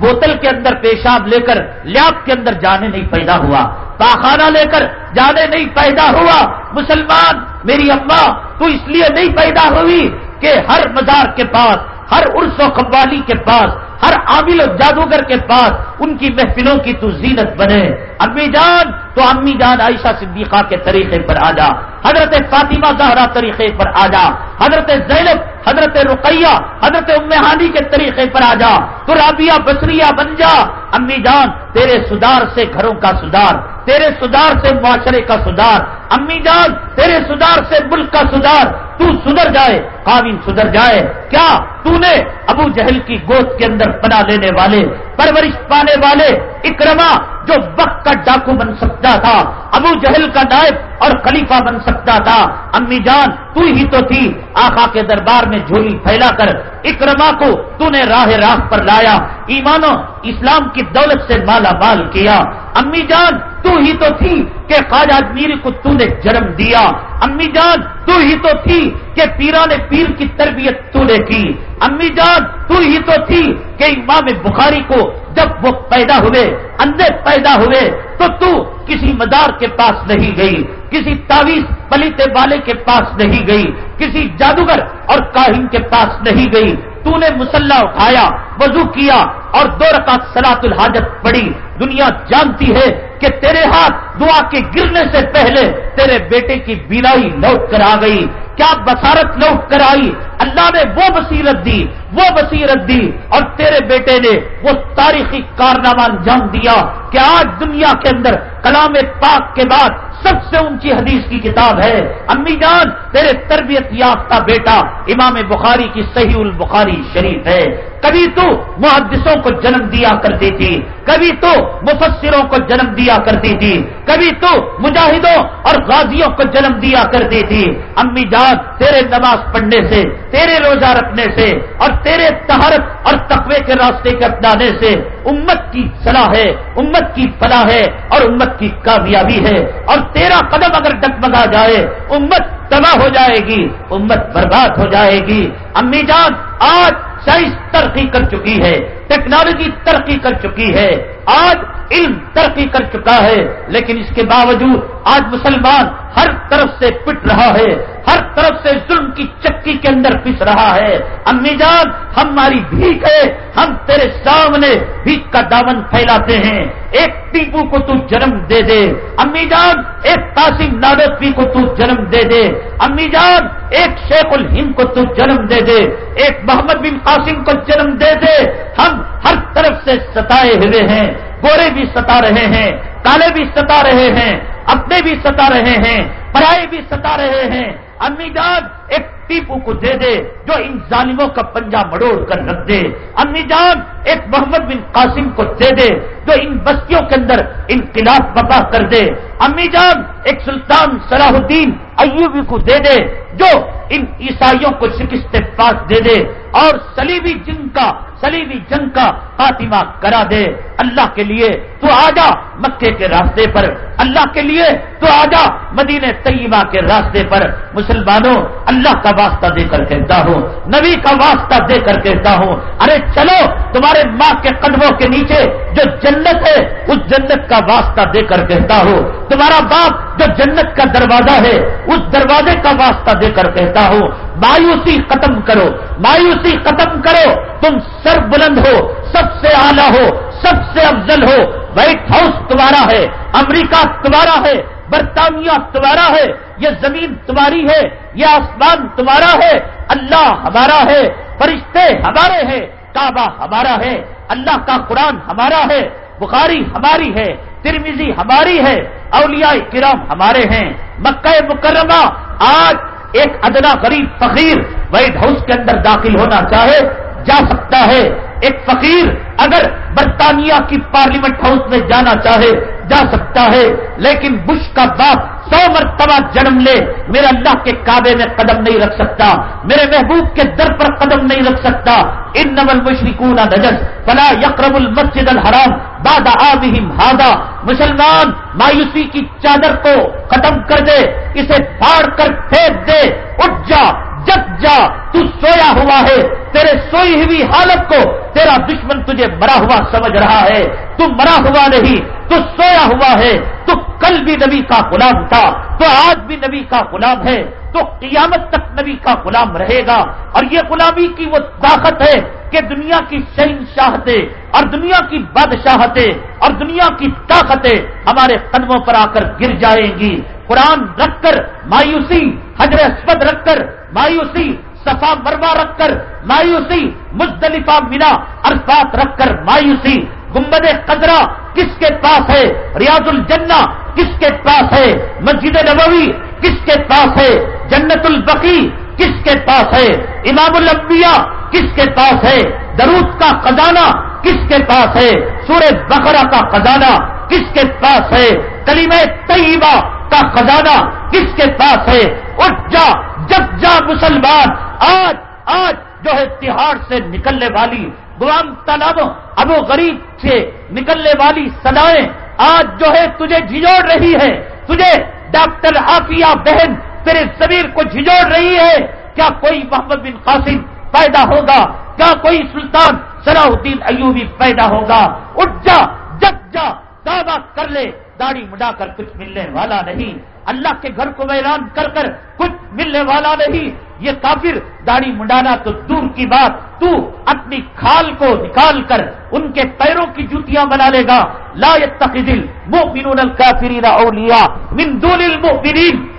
بوتل کے اندر پیشاب لے کر لیاب کے اندر جانے نہیں پیدا ہوا، پاخانہ لے کر جانے نہیں پیدا ہوا۔ مسلمان میری اماں تو اس لیے نہیں پیدا ہوئی کہ ہر مزار کے پاس، ہر عرس و قوالی کے پاس، ہر عامل و جادوگر کے پاس ان کی محفلوں کی تو زینت بنے۔ امی جان، تو امی جان عائشہ صدیقہ کے طریقے پر آ جا۔ حضرت فاطمہ زہرا طریقے پر آ جا۔ حضرت زینب، حضرت رقیہ، حضرت امہانی کے طریقے پر آ جا۔ تو رابعہ بسریہ بن جا۔ امی جان، تیرے سدھار سے گھروں کا سدھار، تیرے سدھار سے معاشرے کا سدھار امی جان، تیرے سدھار سے ملک کا سدھار، تو سدھر جائے قابل سدھر جائے۔ کیا؟ تو نے ابو جہل کی گود کے اندر پنا لینے والے، پرورش پانے والے اکرما جو وقت کا ڈاکو بن سکتا تھا، ابو جہل کا نائب اور خلیفہ بن سکتا تھا۔ امی جان، تو ہی تو تھی۔ آخا کے دربار میں جھولی پھیلا کر اکرما کو تو نے راہ راہ پر لایا۔ ایمانو اسلام کی دولت سے مالا مال کیا۔ امی جان تو ہی تو تھی کہ خواجہ میر کو تو نے جنم دیا۔ امی جان، تو ہی تو تھی کہ پیران پیر کی تربیت تو نے کی۔ امی جان، تو ہی تو تھی کہ امام بخاری کو جب وہ پیدا ہوئے اندر پیدا ہوئے، تو تو کسی مدار کے پاس نہیں گئی، کسی تعویذ پلیتے والے کے پاس نہیں گئی، کسی جادوگر اور کاہن کے پاس نہیں گئی۔ تو نے مسلح اٹھایا، وضو کیا اور دو رکعت سلاط الحاجت پڑی دنیا جانتی ہے کہ تیرے ہاتھ دعا کے گرنے سے پہلے تیرے بیٹے کی بینائی لوٹ کر آ گئی۔ کیا بسارت لوٹ کر آئی؟ اللہ نے وہ بصیرت دی، وہ بصیرت دی اور تیرے بیٹے نے وہ تاریخی کارنامہ انجام دیا کہ آج دنیا کے اندر کلام پاک کے بعد سب سے اونچی حدیث کی کتاب ہے، امی جان، تیرے تربیت یافتہ بیٹا امام بخاری کی صحیح البخاری شریف ہے۔ کبھی تو محدثوں کو جنم دیا کرتی تھی کبھی تو مفسروں کو جنم دیا کرتی تھی کبھی تو مجاہدوں اور غازیوں کو جنم دیا کرتی تھی امی جان، تیرے نماز پڑھنے سے، تیرے روزہ رکھنے سے اور تیرے تہارت اور تقوی کے راستے کے اپنانے سے امت کی صلاح ہے، امت کی فلاح ہے اور امت کی کامیابی ہے۔ اور تیرا قدم اگر ڈگمگا جائے، امت تباہ ہو جائے گی، امت برباد ہو جائے گی۔ امی جان، آج سائنس ترقی کر چکی ہے، ٹیکنالوجی ترقی کر چکی ہے، آج علم ترقی کر چکا ہے، لیکن اس کے باوجود آج مسلمان ہر طرف سے پٹ رہا ہے، ہر طرف سے ظلم کی چکی کے اندر پس رہا ہے۔ امی جان ہماری بھیک ہے، ہم تیرے سامنے بھیک کا دامن پھیلاتے ہیں۔ ایک ٹیپو کو تو جنم دے دے۔ امی جان، ایک قاسم نادوی کو تو جنم دے دے۔ امی جان، ایک شیخ الہند کو تو جنم دے دے۔ ایک محمد بن قاسم کو جنم دے دے۔ ہم ہر طرف سے ستائے ہوئے ہیں۔ گورے بھی ستا رہے ہیں، کالے بھی ستا رہے ہیں۔ اپنے بھی ستا رہے ہیں پرائے بھی ستا رہے ہیں۔ امی جان ایک ٹیپو کو دے دے جو ان ظالموں کا پنجا مڑوڑ کر رکھ دے۔ امی جان، ایک محمد بن قاسم کو دے دے جو ان بستیوں کے اندر انقلاب بپا کر دے۔ امی جان، ایک سلطان صلاح الدین ایوبی کو دے دے جو ان عیسائیوں کو شکست پاس دے دے اور سلیبی جنگ کا سلیبی جنگ کا خاتمہ کرا دے۔ اللہ کے لیے تو آجا مکے کے راستے پر۔ اللہ کے لیے تو آجا مدینہ طیبہ کے راستے پر۔ مسلمانوں، اللہ کا واسطہ دے کر کہتا ہوں۔ نبی کا واسطہ دے کر کہتا ہوں۔ ارے چلو، تمہارے ماں کے قدموں کے نیچے جو جنت ہے، اس جنت کا واسطہ دے کر کہتا ہوں۔ تمہارا باپ جو جنت کا دروازہ ہے، اس دروازے کا واسطہ دے کر کہتا ہوں۔ مایوسی ختم کرو، مایوسی ختم کرو۔ تم سر بلند ہو، سب سے اعلیٰ ہو، سب سے افضل ہو۔ وائٹ ہاؤس تمہارا ہے، امریکہ تمہارا ہے۔ برطانیہ تمہارا ہے، یہ زمین تمہاری ہے، یہ آسمان تمہارا ہے، اللہ ہمارا ہے، فرشتے ہمارے ہیں، کعبہ ہمارا ہے، اللہ کا قرآن ہمارا ہے، بخاری ہماری ہے ترمیزی ہماری ہے، اولیاء کرام ہمارے ہیں۔ مکہ مکرمہ آج ایک ادنا غریب فقیر وائٹ ہاؤس کے اندر داخل ہونا چاہے، جا سکتا ہے۔ ایک فقیر اگر برطانیہ کی پارلیمنٹ ہاؤس میں جانا چاہے جا سکتا ہے، لیکن بش کا باپ سو مرتبہ جنم لے، میرے اللہ کے کعبے میں قدم نہیں رکھ سکتا، میرے محبوب کے در پر قدم نہیں رکھ سکتا۔ ان نمل مشرقون نجس، فلا یقرب المسجد الحرام باد آبہم ہادا مسلمان، مایوسی کی چادر کو ختم کر دے، اسے پھاڑ کر پھینک دے، اٹھ جا۔ جگ جا، تو سویا ہوا ہے، تیرے سوئی ہوئی حالت کو تیرا دشمن تجھے مرا ہوا سمجھ رہا ہے۔ تو مرا ہوا نہیں، تو سویا ہوا ہے۔ تو کل بھی نبی کا غلام تھا، تو آج بھی نبی کا غلام ہے۔ تو قیامت تک نبی کا غلام رہے گا۔ اور یہ غلامی کی وہ طاقت ہے کہ دنیا کی شہنشاہتیں اور دنیا کی بادشاہتیں اور دنیا کی طاقتیں ہمارے قدموں پر آ کر گر جائیں گی۔ قرآن رکھ کر مایوسی حجر اسود رکھ کر مایوسی، صفا مروا رکھ کر مایوسی، مزدلفہ مینا عرفات رکھ کر مایوسی۔ گمبد قدرہ کس کے پاس ہے؟ ریاض الجنہ کس کے پاس ہے؟ مسجد نبوی کس کے پاس ہے؟ جنت البقی کس کے پاس ہے؟ امام الانبیاء کس کے پاس ہے؟ درود کا خزانہ کس کے پاس ہے؟ سورہ بقرہ کا خزانہ کس کے پاس ہے؟ کلیم طیبہ کا خزانہ کس کے پاس ہے؟ اٹھ جا، جب جا مسلمان، آج آج جو ہے تہاڑ سے نکلنے والی، غلام تالاب ابو غریب سے نکلنے والی سدائیں آج جو ہے تجھے جھجوڑ رہی ہے، تجھے ڈاکٹر آفیہ بہن تیرے زمیر کو جھجوڑ رہی ہے، کیا کوئی محمد بن قاسم پیدا ہوگا؟ کیا کوئی سلطان صلاح الدین ایوبی پیدا ہوگا؟ اٹھ جا جگ جا، دعویٰ کر لے۔ داڑھی مڈا کر کچھ ملنے والا نہیں۔ اللہ کے گھر کو ویران کر کر کچھ ملنے والا نہیں۔ یہ کافر داڑھی مڈانا تو دور کی بات۔ تو اپنی کھال کو نکال کر ان کے پیروں کی جوتیاں بنا لے گا۔ لا يتخذ المؤمنون الكافرین اولیاء من دون المؤمنین۔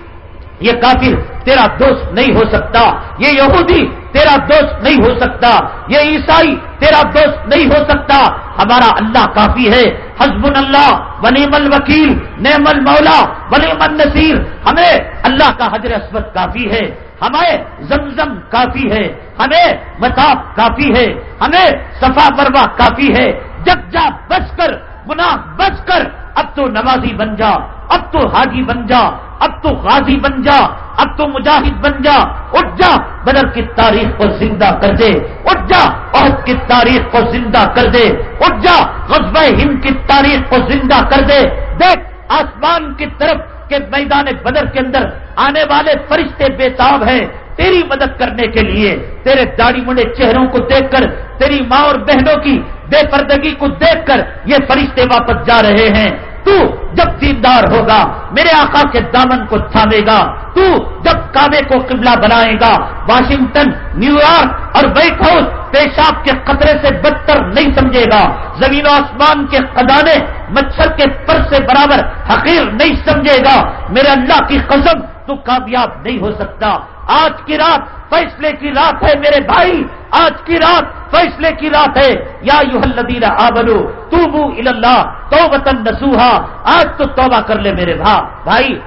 یہ کافر تیرا دوست نہیں ہو سکتا۔ یہ یہودی تیرا دوست نہیں ہو سکتا۔ یہ عیسائی تیرا دوست نہیں ہو سکتا۔ ہمارا اللہ کافی ہے۔ حزب اللہ ونیم الوکیل، نعم المولا ونیم النصیر۔ ہمیں اللہ کا حضر اسمت کافی ہے۔ ہمیں زمزم کافی ہے۔ ہمیں متاف کافی ہے۔ ہمیں صفا بروا کافی ہے۔ جب جا بچ کر گناہ بچ کر اب تو نمازی بن جا، اب تو حاجی بن جا، اب تو غازی بن جا، اب تو مجاہد بن جا۔ اٹھ جا، بدر کی تاریخ کو زندہ کر دے۔ اٹھ جا، عہد کی تاریخ کو زندہ کر دے۔ اٹھ جا غزب ہند کی تاریخ کو زندہ کر دے۔ دیکھ، آسمان کی طرف کے میدان بدر کے اندر آنے والے فرشتے بےتاب ہیں۔ تیری مدد کرنے کے لیے تیرے داڑھی مڑے چہروں کو دیکھ کر تیری ماں اور بہنوں کی بے پردگی کو دیکھ کر یہ فرشتے واپس جا رہے ہیں۔ تو جب دیندار ہوگا، میرے آقا کے دامن کو تھامے گا۔ تو جب کعبے کو قبلہ بنائے گا، واشنگٹن، نیو یارک اور وائٹ ہاؤس پیشاب کے قطرے سے بدتر نہیں سمجھے گا۔ زمین و آسمان کے خزانے مچھر کے پر سے برابر حقیر نہیں سمجھے گا۔ میرے اللہ کی قسم، تو کامیاب نہیں ہو سکتا۔ آج کی رات فیصلے کی رات ہے میرے بھائی، آج کی رات فیصلے کی رات ہے۔ یا یو الدین آبلو تو بو اللہ تو وطن نسوہا آج تو توبہ کر لے میرے بھا، بھائی۔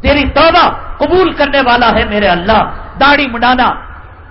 تیری توبہ قبول کرنے والا ہے میرے اللہ۔ داڑھی مڈانا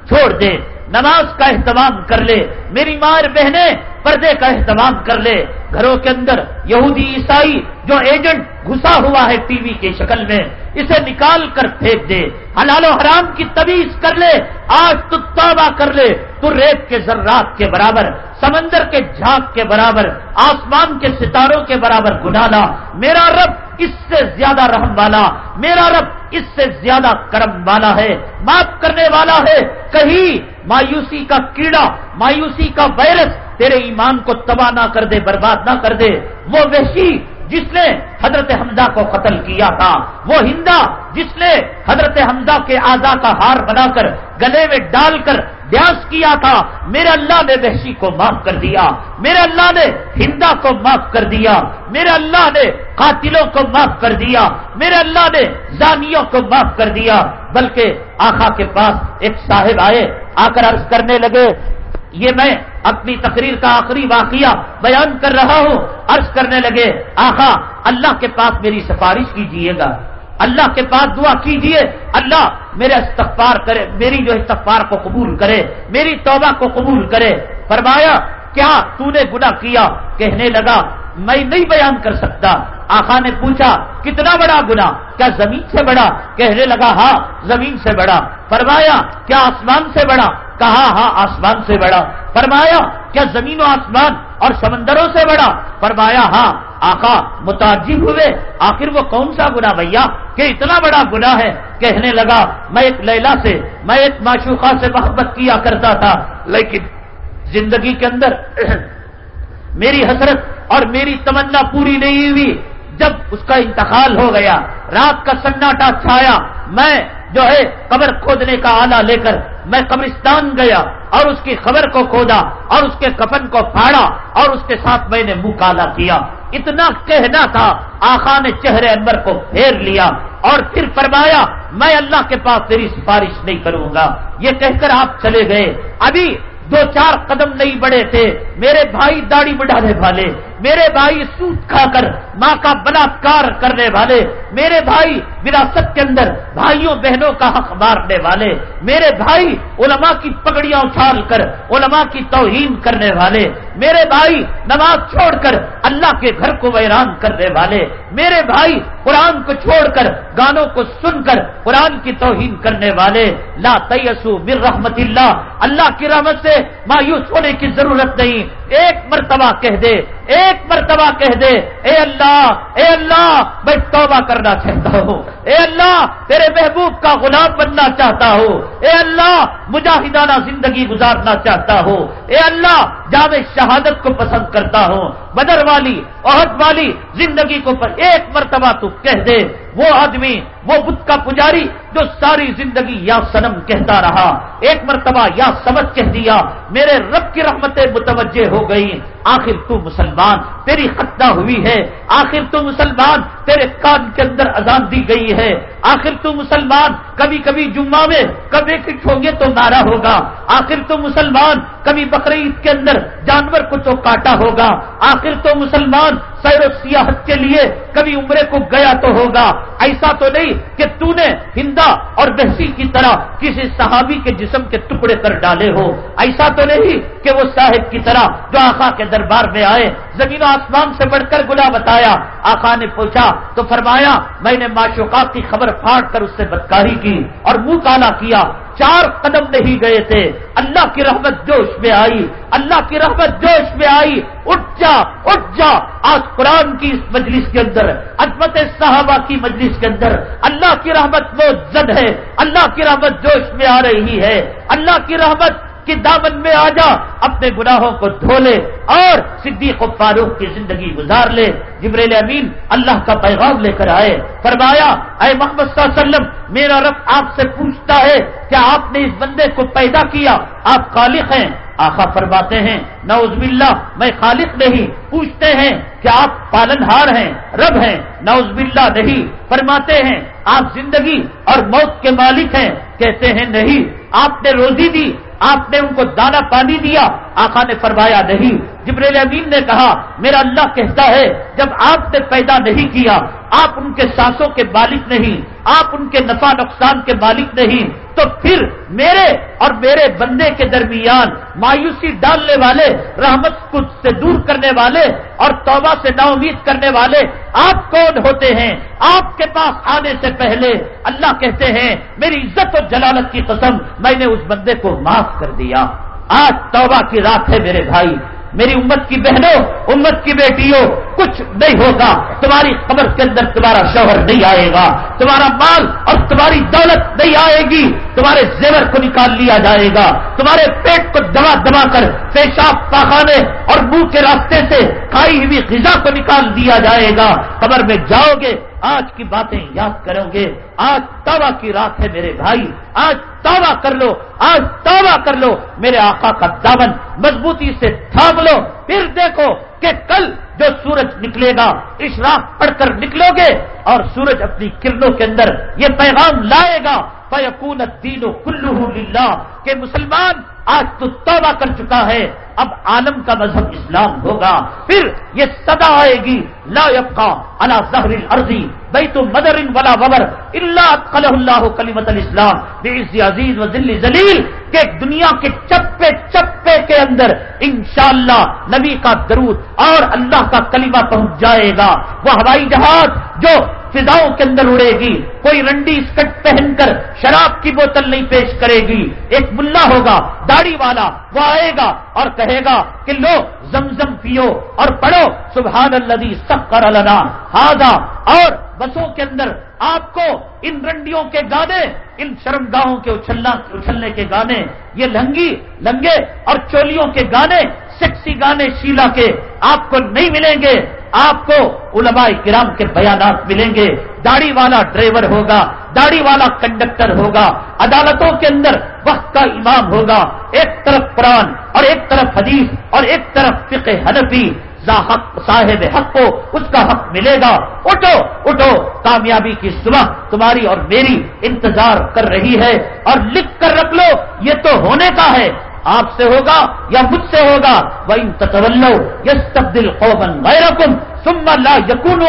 چھوڑ دے۔ نماز کا اہتمام کر لے۔ میری ماں بہنیں پردے کا اہتمام کر لے۔ گھروں کے اندر یہودی عیسائی جو ایجنٹ گھسا ہوا ہے ٹی وی کی شکل میں۔ اسے نکال کر پھینک دے۔ حلال و حرام کی تبیز کر لے، آج تو توبہ کر لے۔ تو ریت کے ذرات کے برابر، سمندر کے جھانک کے برابر، آسمان کے ستاروں کے برابر گنانا میرا رب اس سے زیادہ رحم والا، میرا رب اس سے زیادہ کرم والا ہے۔ معاف کرنے والا ہے۔ کہیں مایوسی کا کیڑا، مایوسی کا وائرس تیرے ایمان کو تباہ نہ کر دے، برباد نہ کر دے۔ وہ وحشی جس نے حضرت حمزہ کو قتل کیا تھا، وہ ہندا جس نے حضرت حمزہ کے آزا کا ہار بنا کر گلے میں ڈال کر بیاس کیا تھا، میرے اللہ نے وحشی کو معاف کر دیا، میرے اللہ نے ہندا کو معاف کر دیا، میرے اللہ نے قاتلوں کو معاف کر دیا، میرے اللہ نے زانیوں کو معاف کر دیا۔ بلکہ آخا کے پاس ایک صاحب آئے، آ کر عرض کرنے لگے، یہ میں اپنی تقریر کا آخری واقعہ بیان کر رہا ہوں، عرض کرنے لگے آخا اللہ کے پاس میری سفارش کیجیے گا۔ اللہ کے پاس دعا کیجیے اللہ میرے استغفار کرے، میری جو استغفار کو قبول کرے، میری توبہ کو قبول کرے۔ فرمایا، کیا تو نے گنا کیا؟ کہنے لگا، میں نہیں بیان کر سکتا۔ آخا نے پوچھا، کتنا بڑا گنا کیا زمین سے بڑا؟ کہنے لگا ہاں زمین سے بڑا۔ فرمایا، کیا آسمان سے بڑا؟ کہا ہاں آسمان سے بڑا فرمایا کیا زمین و آسمان اور سمندروں سے بڑا فرمایا ہاں آقا متعجب ہوئے آخر وہ کون سا گنا بھیا کہ اتنا بڑا گنا ہے کہنے لگا میں ایک لیلا سے میں ایک معشوقہ سے محبت کیا کرتا تھا لیکن زندگی کے اندر (clears throat) میری حسرت اور میری تمنا پوری نہیں ہوئی جب اس کا انتقال ہو گیا رات کا سناٹا چھایا میں جو ہے قبر کھودنے کا آلہ لے کر میں قبرستان گیا اور اس کی خبر کو کھودا اور اس کے کفن کو پھاڑا اور اس کے ساتھ میں نے منہ کالا کیا۔ اتنا کہنا تھا آخا نے چہرے انبر کو پھیر لیا اور پھر فرمایا، میں اللہ کے پاس تیری سفارش نہیں کروں گا۔ یہ کہہ کر آپ چلے گئے۔ ابھی دو چار قدم نہیں بڑھے تھے، میرے بھائی داڑھی بڑھانے والے۔ میرے بھائی سوٹ کھا کر ماں کا بلاکار کرنے والے، میرے بھائی وراثت کے اندر بھائیوں بہنوں کا حق مارنے والے، میرے بھائی علماء کی پگڑیاں اچھال کر علماء کی توہین کرنے والے، میرے بھائی نماز چھوڑ کر اللہ کے گھر کو ویران کرنے والے، میرے بھائی قرآن کو چھوڑ کر گانوں کو سن کر قرآن کی توہین کرنے والے، لا تیسو مر رحمت اللہ اللہ کی رحمت سے مایوس ہونے کی ضرورت نہیں ایک مرتبہ کہہ دے، ایک مرتبہ کہہ دے، اے اللہ اے اللہ، میں توبہ کرنا چاہتا ہوں۔ اے اللہ، تیرے محبوب کا غلام بننا چاہتا ہوں۔ اے اللہ، مجاہدانہ زندگی گزارنا چاہتا ہوں۔ اے اللہ جامع شہادت کو پسند کرتا ہوں، بدر والی، عہد والی، زندگی کو پر ایک مرتبہ تو کہہ دے، وہ آدمی، وہ بت کا پجاری جو ساری زندگی یا سنم کہتا رہا، ایک مرتبہ یا سمجھ کہہ دیا، میرے رب کی رحمتیں متوجہ ہو گئی آخر تو مسلمان تیری خطہ ہوئی ہے۔ آخر تو مسلمان تیرے کان کے اندر اذان دی گئی ہے۔ آخر تو مسلمان کبھی کبھی جمعہ میں کبھی کچھ ہوں گے تو نارا ہوگا۔ آخر تو مسلمان کبھی بقرعید کے اندر جانور کو تو کاٹا ہوگا۔ آخر تو مسلمان سیر و سیاحت کے لیے کبھی عمرے کو گیا تو ہوگا۔ ایسا تو نہیں کہ تو نے ہندا اور بحثی کی طرح کسی صحابی کے جسم کے ٹکڑے کر ڈالے ہو۔ ایسا تو نہیں کہ وہ صاحب کی طرح جو آخا کے دربار میں آئے، زمین و آسمان سے بڑھ کر گلا بتایا۔ آخا نے پوچھا، تو فرمایا، میں نے معشوقات کی خبر پھاڑ کر اس سے بدکاری کی اور منہ کالا کیا۔ چار قدم نہیں گئے تھے۔ اللہ کی رحمت جوش میں آئی۔ اللہ کی رحمت جوش میں آئی۔ اٹھ جا اٹھ جا۔ آج قرآن کی اس مجلس کے اندر، عظمت صحابہ کی مجلس کے اندر اللہ کی رحمت وہ زد ہے۔ اللہ کی رحمت جوش میں آ رہی ہے۔ اللہ کی رحمت کہ دامن میں آ جا، اپنے گناہوں کو دھو لے اور صدیق و فاروق کی زندگی گزار لے۔ جبریل امین اللہ کا پیغام لے کر آئے۔ فرمایا، اے محمد صلی اللہ علیہ وسلم، میرا رب آپ سے پوچھتا ہے کہ آپ نے اس بندے کو پیدا کیا؟ آپ خالق ہیں۔ آخا فرماتے ہیں نوز باللہ، میں خالق نہیں۔ پوچھتے ہیں کہ آپ پالن ہار ہیں؟ رب ہیں۔ نوز باللہ نہیں۔ فرماتے ہیں، آپ زندگی اور موت کے مالک ہیں۔ کہتے ہیں، نہیں، آپ نے روزی دی آپ نے ان کو دانا پانی دیا آقا نے فرمایا نہیں۔ جبریل امین نے کہا، میرا اللہ کہتا ہے، جب آپ نے پیدا نہیں کیا، آپ ان کے سانسوں کے مالک نہیں، آپ ان کے نفع نقصان کے مالک نہیں، تو پھر میرے اور میرے بندے کے درمیان مایوسی ڈالنے والے، رحمت کو سے دور کرنے والے اور توبہ سے نا امید کرنے والے آپ کون ہوتے ہیں؟ آپ کے پاس آنے سے پہلے اللہ کہتے ہیں، میری عزت و جلالت کی قسم، میں نے اس بندے کو معاف کر دیا۔ آج توبہ کی رات ہے میرے بھائی، میری امت کی بہنوں، امت کی بیٹیوں، کچھ نہیں ہوگا۔ تمہاری قبر کے اندر تمہارا شوہر نہیں آئے گا، تمہارا مال اور تمہاری دولت نہیں آئے گی۔ تمہارے زیور کو نکال لیا جائے گا۔ تمہارے پیٹ کو دبا دبا کر پیشاب، پاخانے اور منہ کے راستے سے کھائی ہوئی غذا کو نکال دیا جائے گا۔ قبر میں جاؤ گے آج کی باتیں یاد کرو گے۔ آج توبہ کی رات ہے میرے بھائی۔ آج توبہ کر لو۔ آج توبہ کر لو۔ میرے آقا کا دامن مضبوطی سے تھام لو۔ پھر دیکھو کہ کل جو سورج نکلے گا اشراق پڑھ کر نکلو گے اور سورج اپنی کرنوں کے اندر یہ پیغام لائے گا۔ فیقون الدین کلو للہ کہ مسلمان آج تو توبہ کر چکا ہے، اب عالم کا مذہب اسلام ہوگا۔ پھر یہ صدا آئے گی، لا یبقا علی ظہر الارضی بیت مدر ولا وبر الا ادخلہ اللہ کلمت الاسلام بعز عزیز و ذل ذلیل کہ دنیا کے چپے چپے کے اندر انشاءاللہ نبی کا درود اور اللہ کا کلمہ پہنچ جائے گا۔ وہ ہوائی جہاز جو فضاؤں کے اندر اڑے گی، کوئی رنڈی اسکٹ پہن کر شراب کی بوتل نہیں پیش کرے گی۔ ایک ملا ہوگا، داڑھی والا، وہ آئے گا اور کہے گا کہ لو، زمزم پیو اور پڑھو۔ سبحان اللہ سکر لنا۔ ہاضا اور بسوں کے اندر آپ کو ان رنڈیوں کے گانے، ان شرمگاہوں کے اچھلنا، اچھلنے کے گانے، یہ لنگی، لنگے اور چولیوں کے گانے، سیکسی گانے شیلا کے آپ کو نہیں ملیں گے، آپ کو علماء کرام کے بیانات ملیں گے۔ داڑھی والا ڈرائیور ہوگا، داڑھی والا کنڈکٹر ہوگا، عدالتوں کے اندر وقت کا امام ہوگا۔ ایک طرف قرآن اور ایک طرف حدیث اور ایک طرف فقہ حنفی۔ حق، صاحب حق کو اس کا حق ملے گا۔ اٹھو اٹھو، کامیابی کی صبح تمہاری اور میری انتظار کر رہی ہے اور لکھ کر رکھ لو، یہ تو ہونے کا ہے۔ آپ سے ہوگا یا مجھ سے ہوگا؟ وہ ان تطولو یس تبدیل قومن غیرکم ثم لا یقون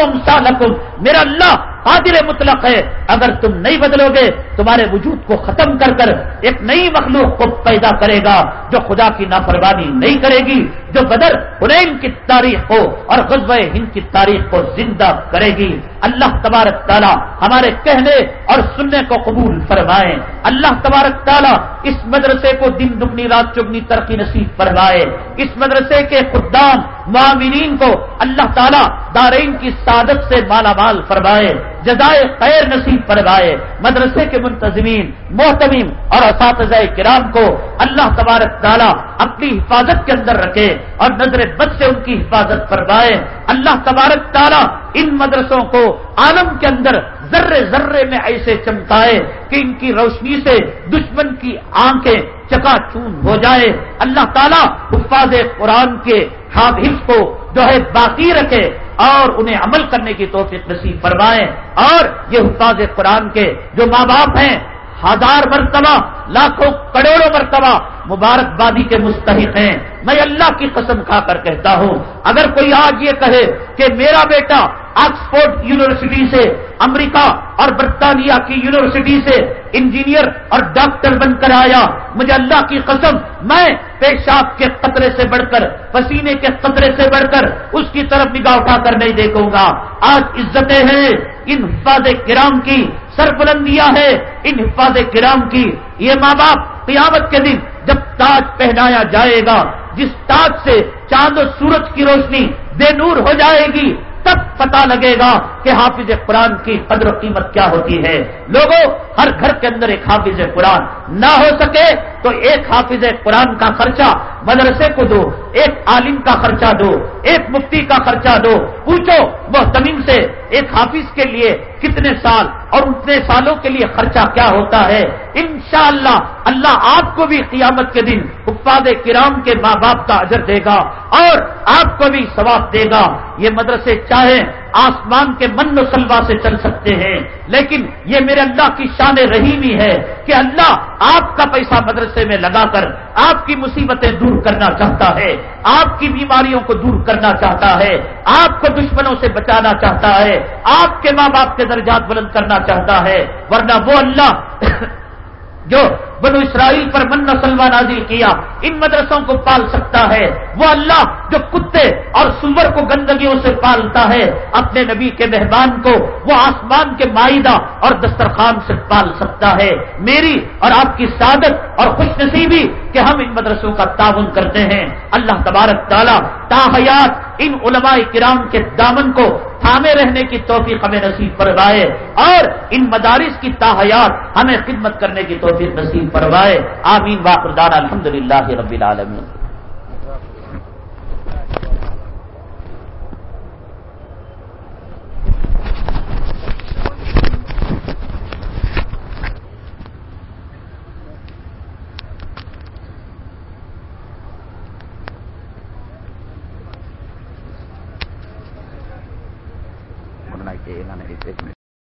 میرا اللہ قادر مطلق ہے۔ اگر تم نہیں بدلو گے، تمہارے وجود کو ختم کر کر ایک نئی مخلوق کو پیدا کرے گا جو خدا کی نافرمانی نہیں کرے گی۔ جو بدر حنین کی تاریخ کو اور غزب ہند کی تاریخ کو زندہ کرے گی۔ اللہ تبارک تعالیٰ ہمارے کہنے اور سننے کو قبول فرمائے۔ اللہ تبارک تعالیٰ اس مدرسے کو دن دگنی، رات چگنی ترقی نصیب فرمائے۔ اس مدرسے کے خدام معاملین کو اللہ تعالیٰ دارین کی سعادت سے مالا مال فرمائے۔ جزائے خیر نصیب فرمائے، مدرسے کے منتظمین، محتمین اور اساتذہ کرام کو اللہ تبارک تعالیٰ اپنی حفاظت کے اندر رکھے اور نظر بد سے ان کی حفاظت فرمائے۔ اللہ تبارک تعالیٰ ان مدرسوں کو عالم کے اندر ذرے ذرے میں ایسے چمکائے کہ ان کی روشنی سے دشمن کی آنکھیں چکا چون ہو جائے۔ اللہ تعالیٰ حفاظ قرآن کے حافظ کو جو ہے باقی رکھے اور انہیں عمل کرنے کی توفیق نصیب فرمائیں اور یہ حفاظ قرآن کے جو ماں باپ ہیں، ہزار مرتبہ، لاکھوں کروڑوں مرتبہ مبارکبادی کے مستحق ہیں۔ میں اللہ کی قسم کھا کر کہتا ہوں، اگر کوئی آج یہ کہے کہ میرا بیٹا آکسفورڈ یونیورسٹی سے امریکہ اور برطانیہ کی یونیورسٹی سے انجینئر اور ڈاکٹر بن کر آیا۔ مجھے اللہ کی قسم، میں پیشاب کے قطرے سے بڑھ کر، پسینے کے قطرے سے بڑھ کر اس کی طرف نگاہ اٹھا کر نہیں دیکھوں گا۔ آج عزتیں ہیں ان حفاظ کرام کی، سربلندیاں ہے ان حفاظ کرام کی۔ یہ ماں باپ قیامت کے دن جب تاج پہنایا جائے گا، جس تاج سے چاند و سورج کی روشنی بے نور ہو جائے گی۔ تب پتا لگے گا کہ حافظ قرآن کی قدر و قیمت کیا ہوتی ہے۔ لوگوں ہر گھر کے اندر ایک حافظ قرآن نہ ہو سکے تو ایک حافظ قرآن کا خرچہ مدرسے کو دو ایک عالم کا خرچہ دو، ایک مفتی کا خرچہ دو۔ پوچھو، وہ تمیم سے ایک حافظ کے لیے کتنے سال اور اتنے سالوں کے لیے خرچہ کیا ہوتا ہے؟ انشاءاللہ اللہ اللہ آپ کو بھی قیامت کے دن افاد کرام کے ماں باپ کا اجر دے گا اور آپ کو بھی ثواب دے گا۔ یہ مدرسے چاہیں آسمان کے من و سلوا سے چل سکتے ہیں۔ لیکن یہ میرے اللہ کی شان رحیمی ہے کہ اللہ آپ کا پیسہ مدرسے میں لگا کر آپ کی مصیبتیں دور کرنا چاہتا ہے، آپ کی بیماریوں کو دور کرنا چاہتا ہے، آپ کو دشمنوں سے بچانا چاہتا ہے، آپ کے ماں باپ کے درجات بلند کرنا چاہتا ہے۔ ورنہ وہ اللہ (coughs) جو بنو اسرائیل پر من سلوا نازل کیا، ان مدرسوں کو پال سکتا ہے۔ وہ اللہ جو کتے اور سور کو گندگیوں سے پالتا ہے، اپنے نبی کے مہمان کو وہ آسمان کے معاہدہ اور دسترخوان سے پال سکتا ہے۔ میری اور آپ کی سعادت اور خوش نصیبی کہ ہم ان مدرسوں کا تعاون کرتے ہیں۔ اللہ تبارک تعالیٰ تاحیات ان علماء کرام کے دامن کو تھامے رہنے کی توفیق ہمیں نصیب فرمائے اور ان مدارس کی تاحیات ہمیں خدمت کرنے کی توفیق نصیب فرمائے آمین واقردان الحمد للہ رب العالمین۔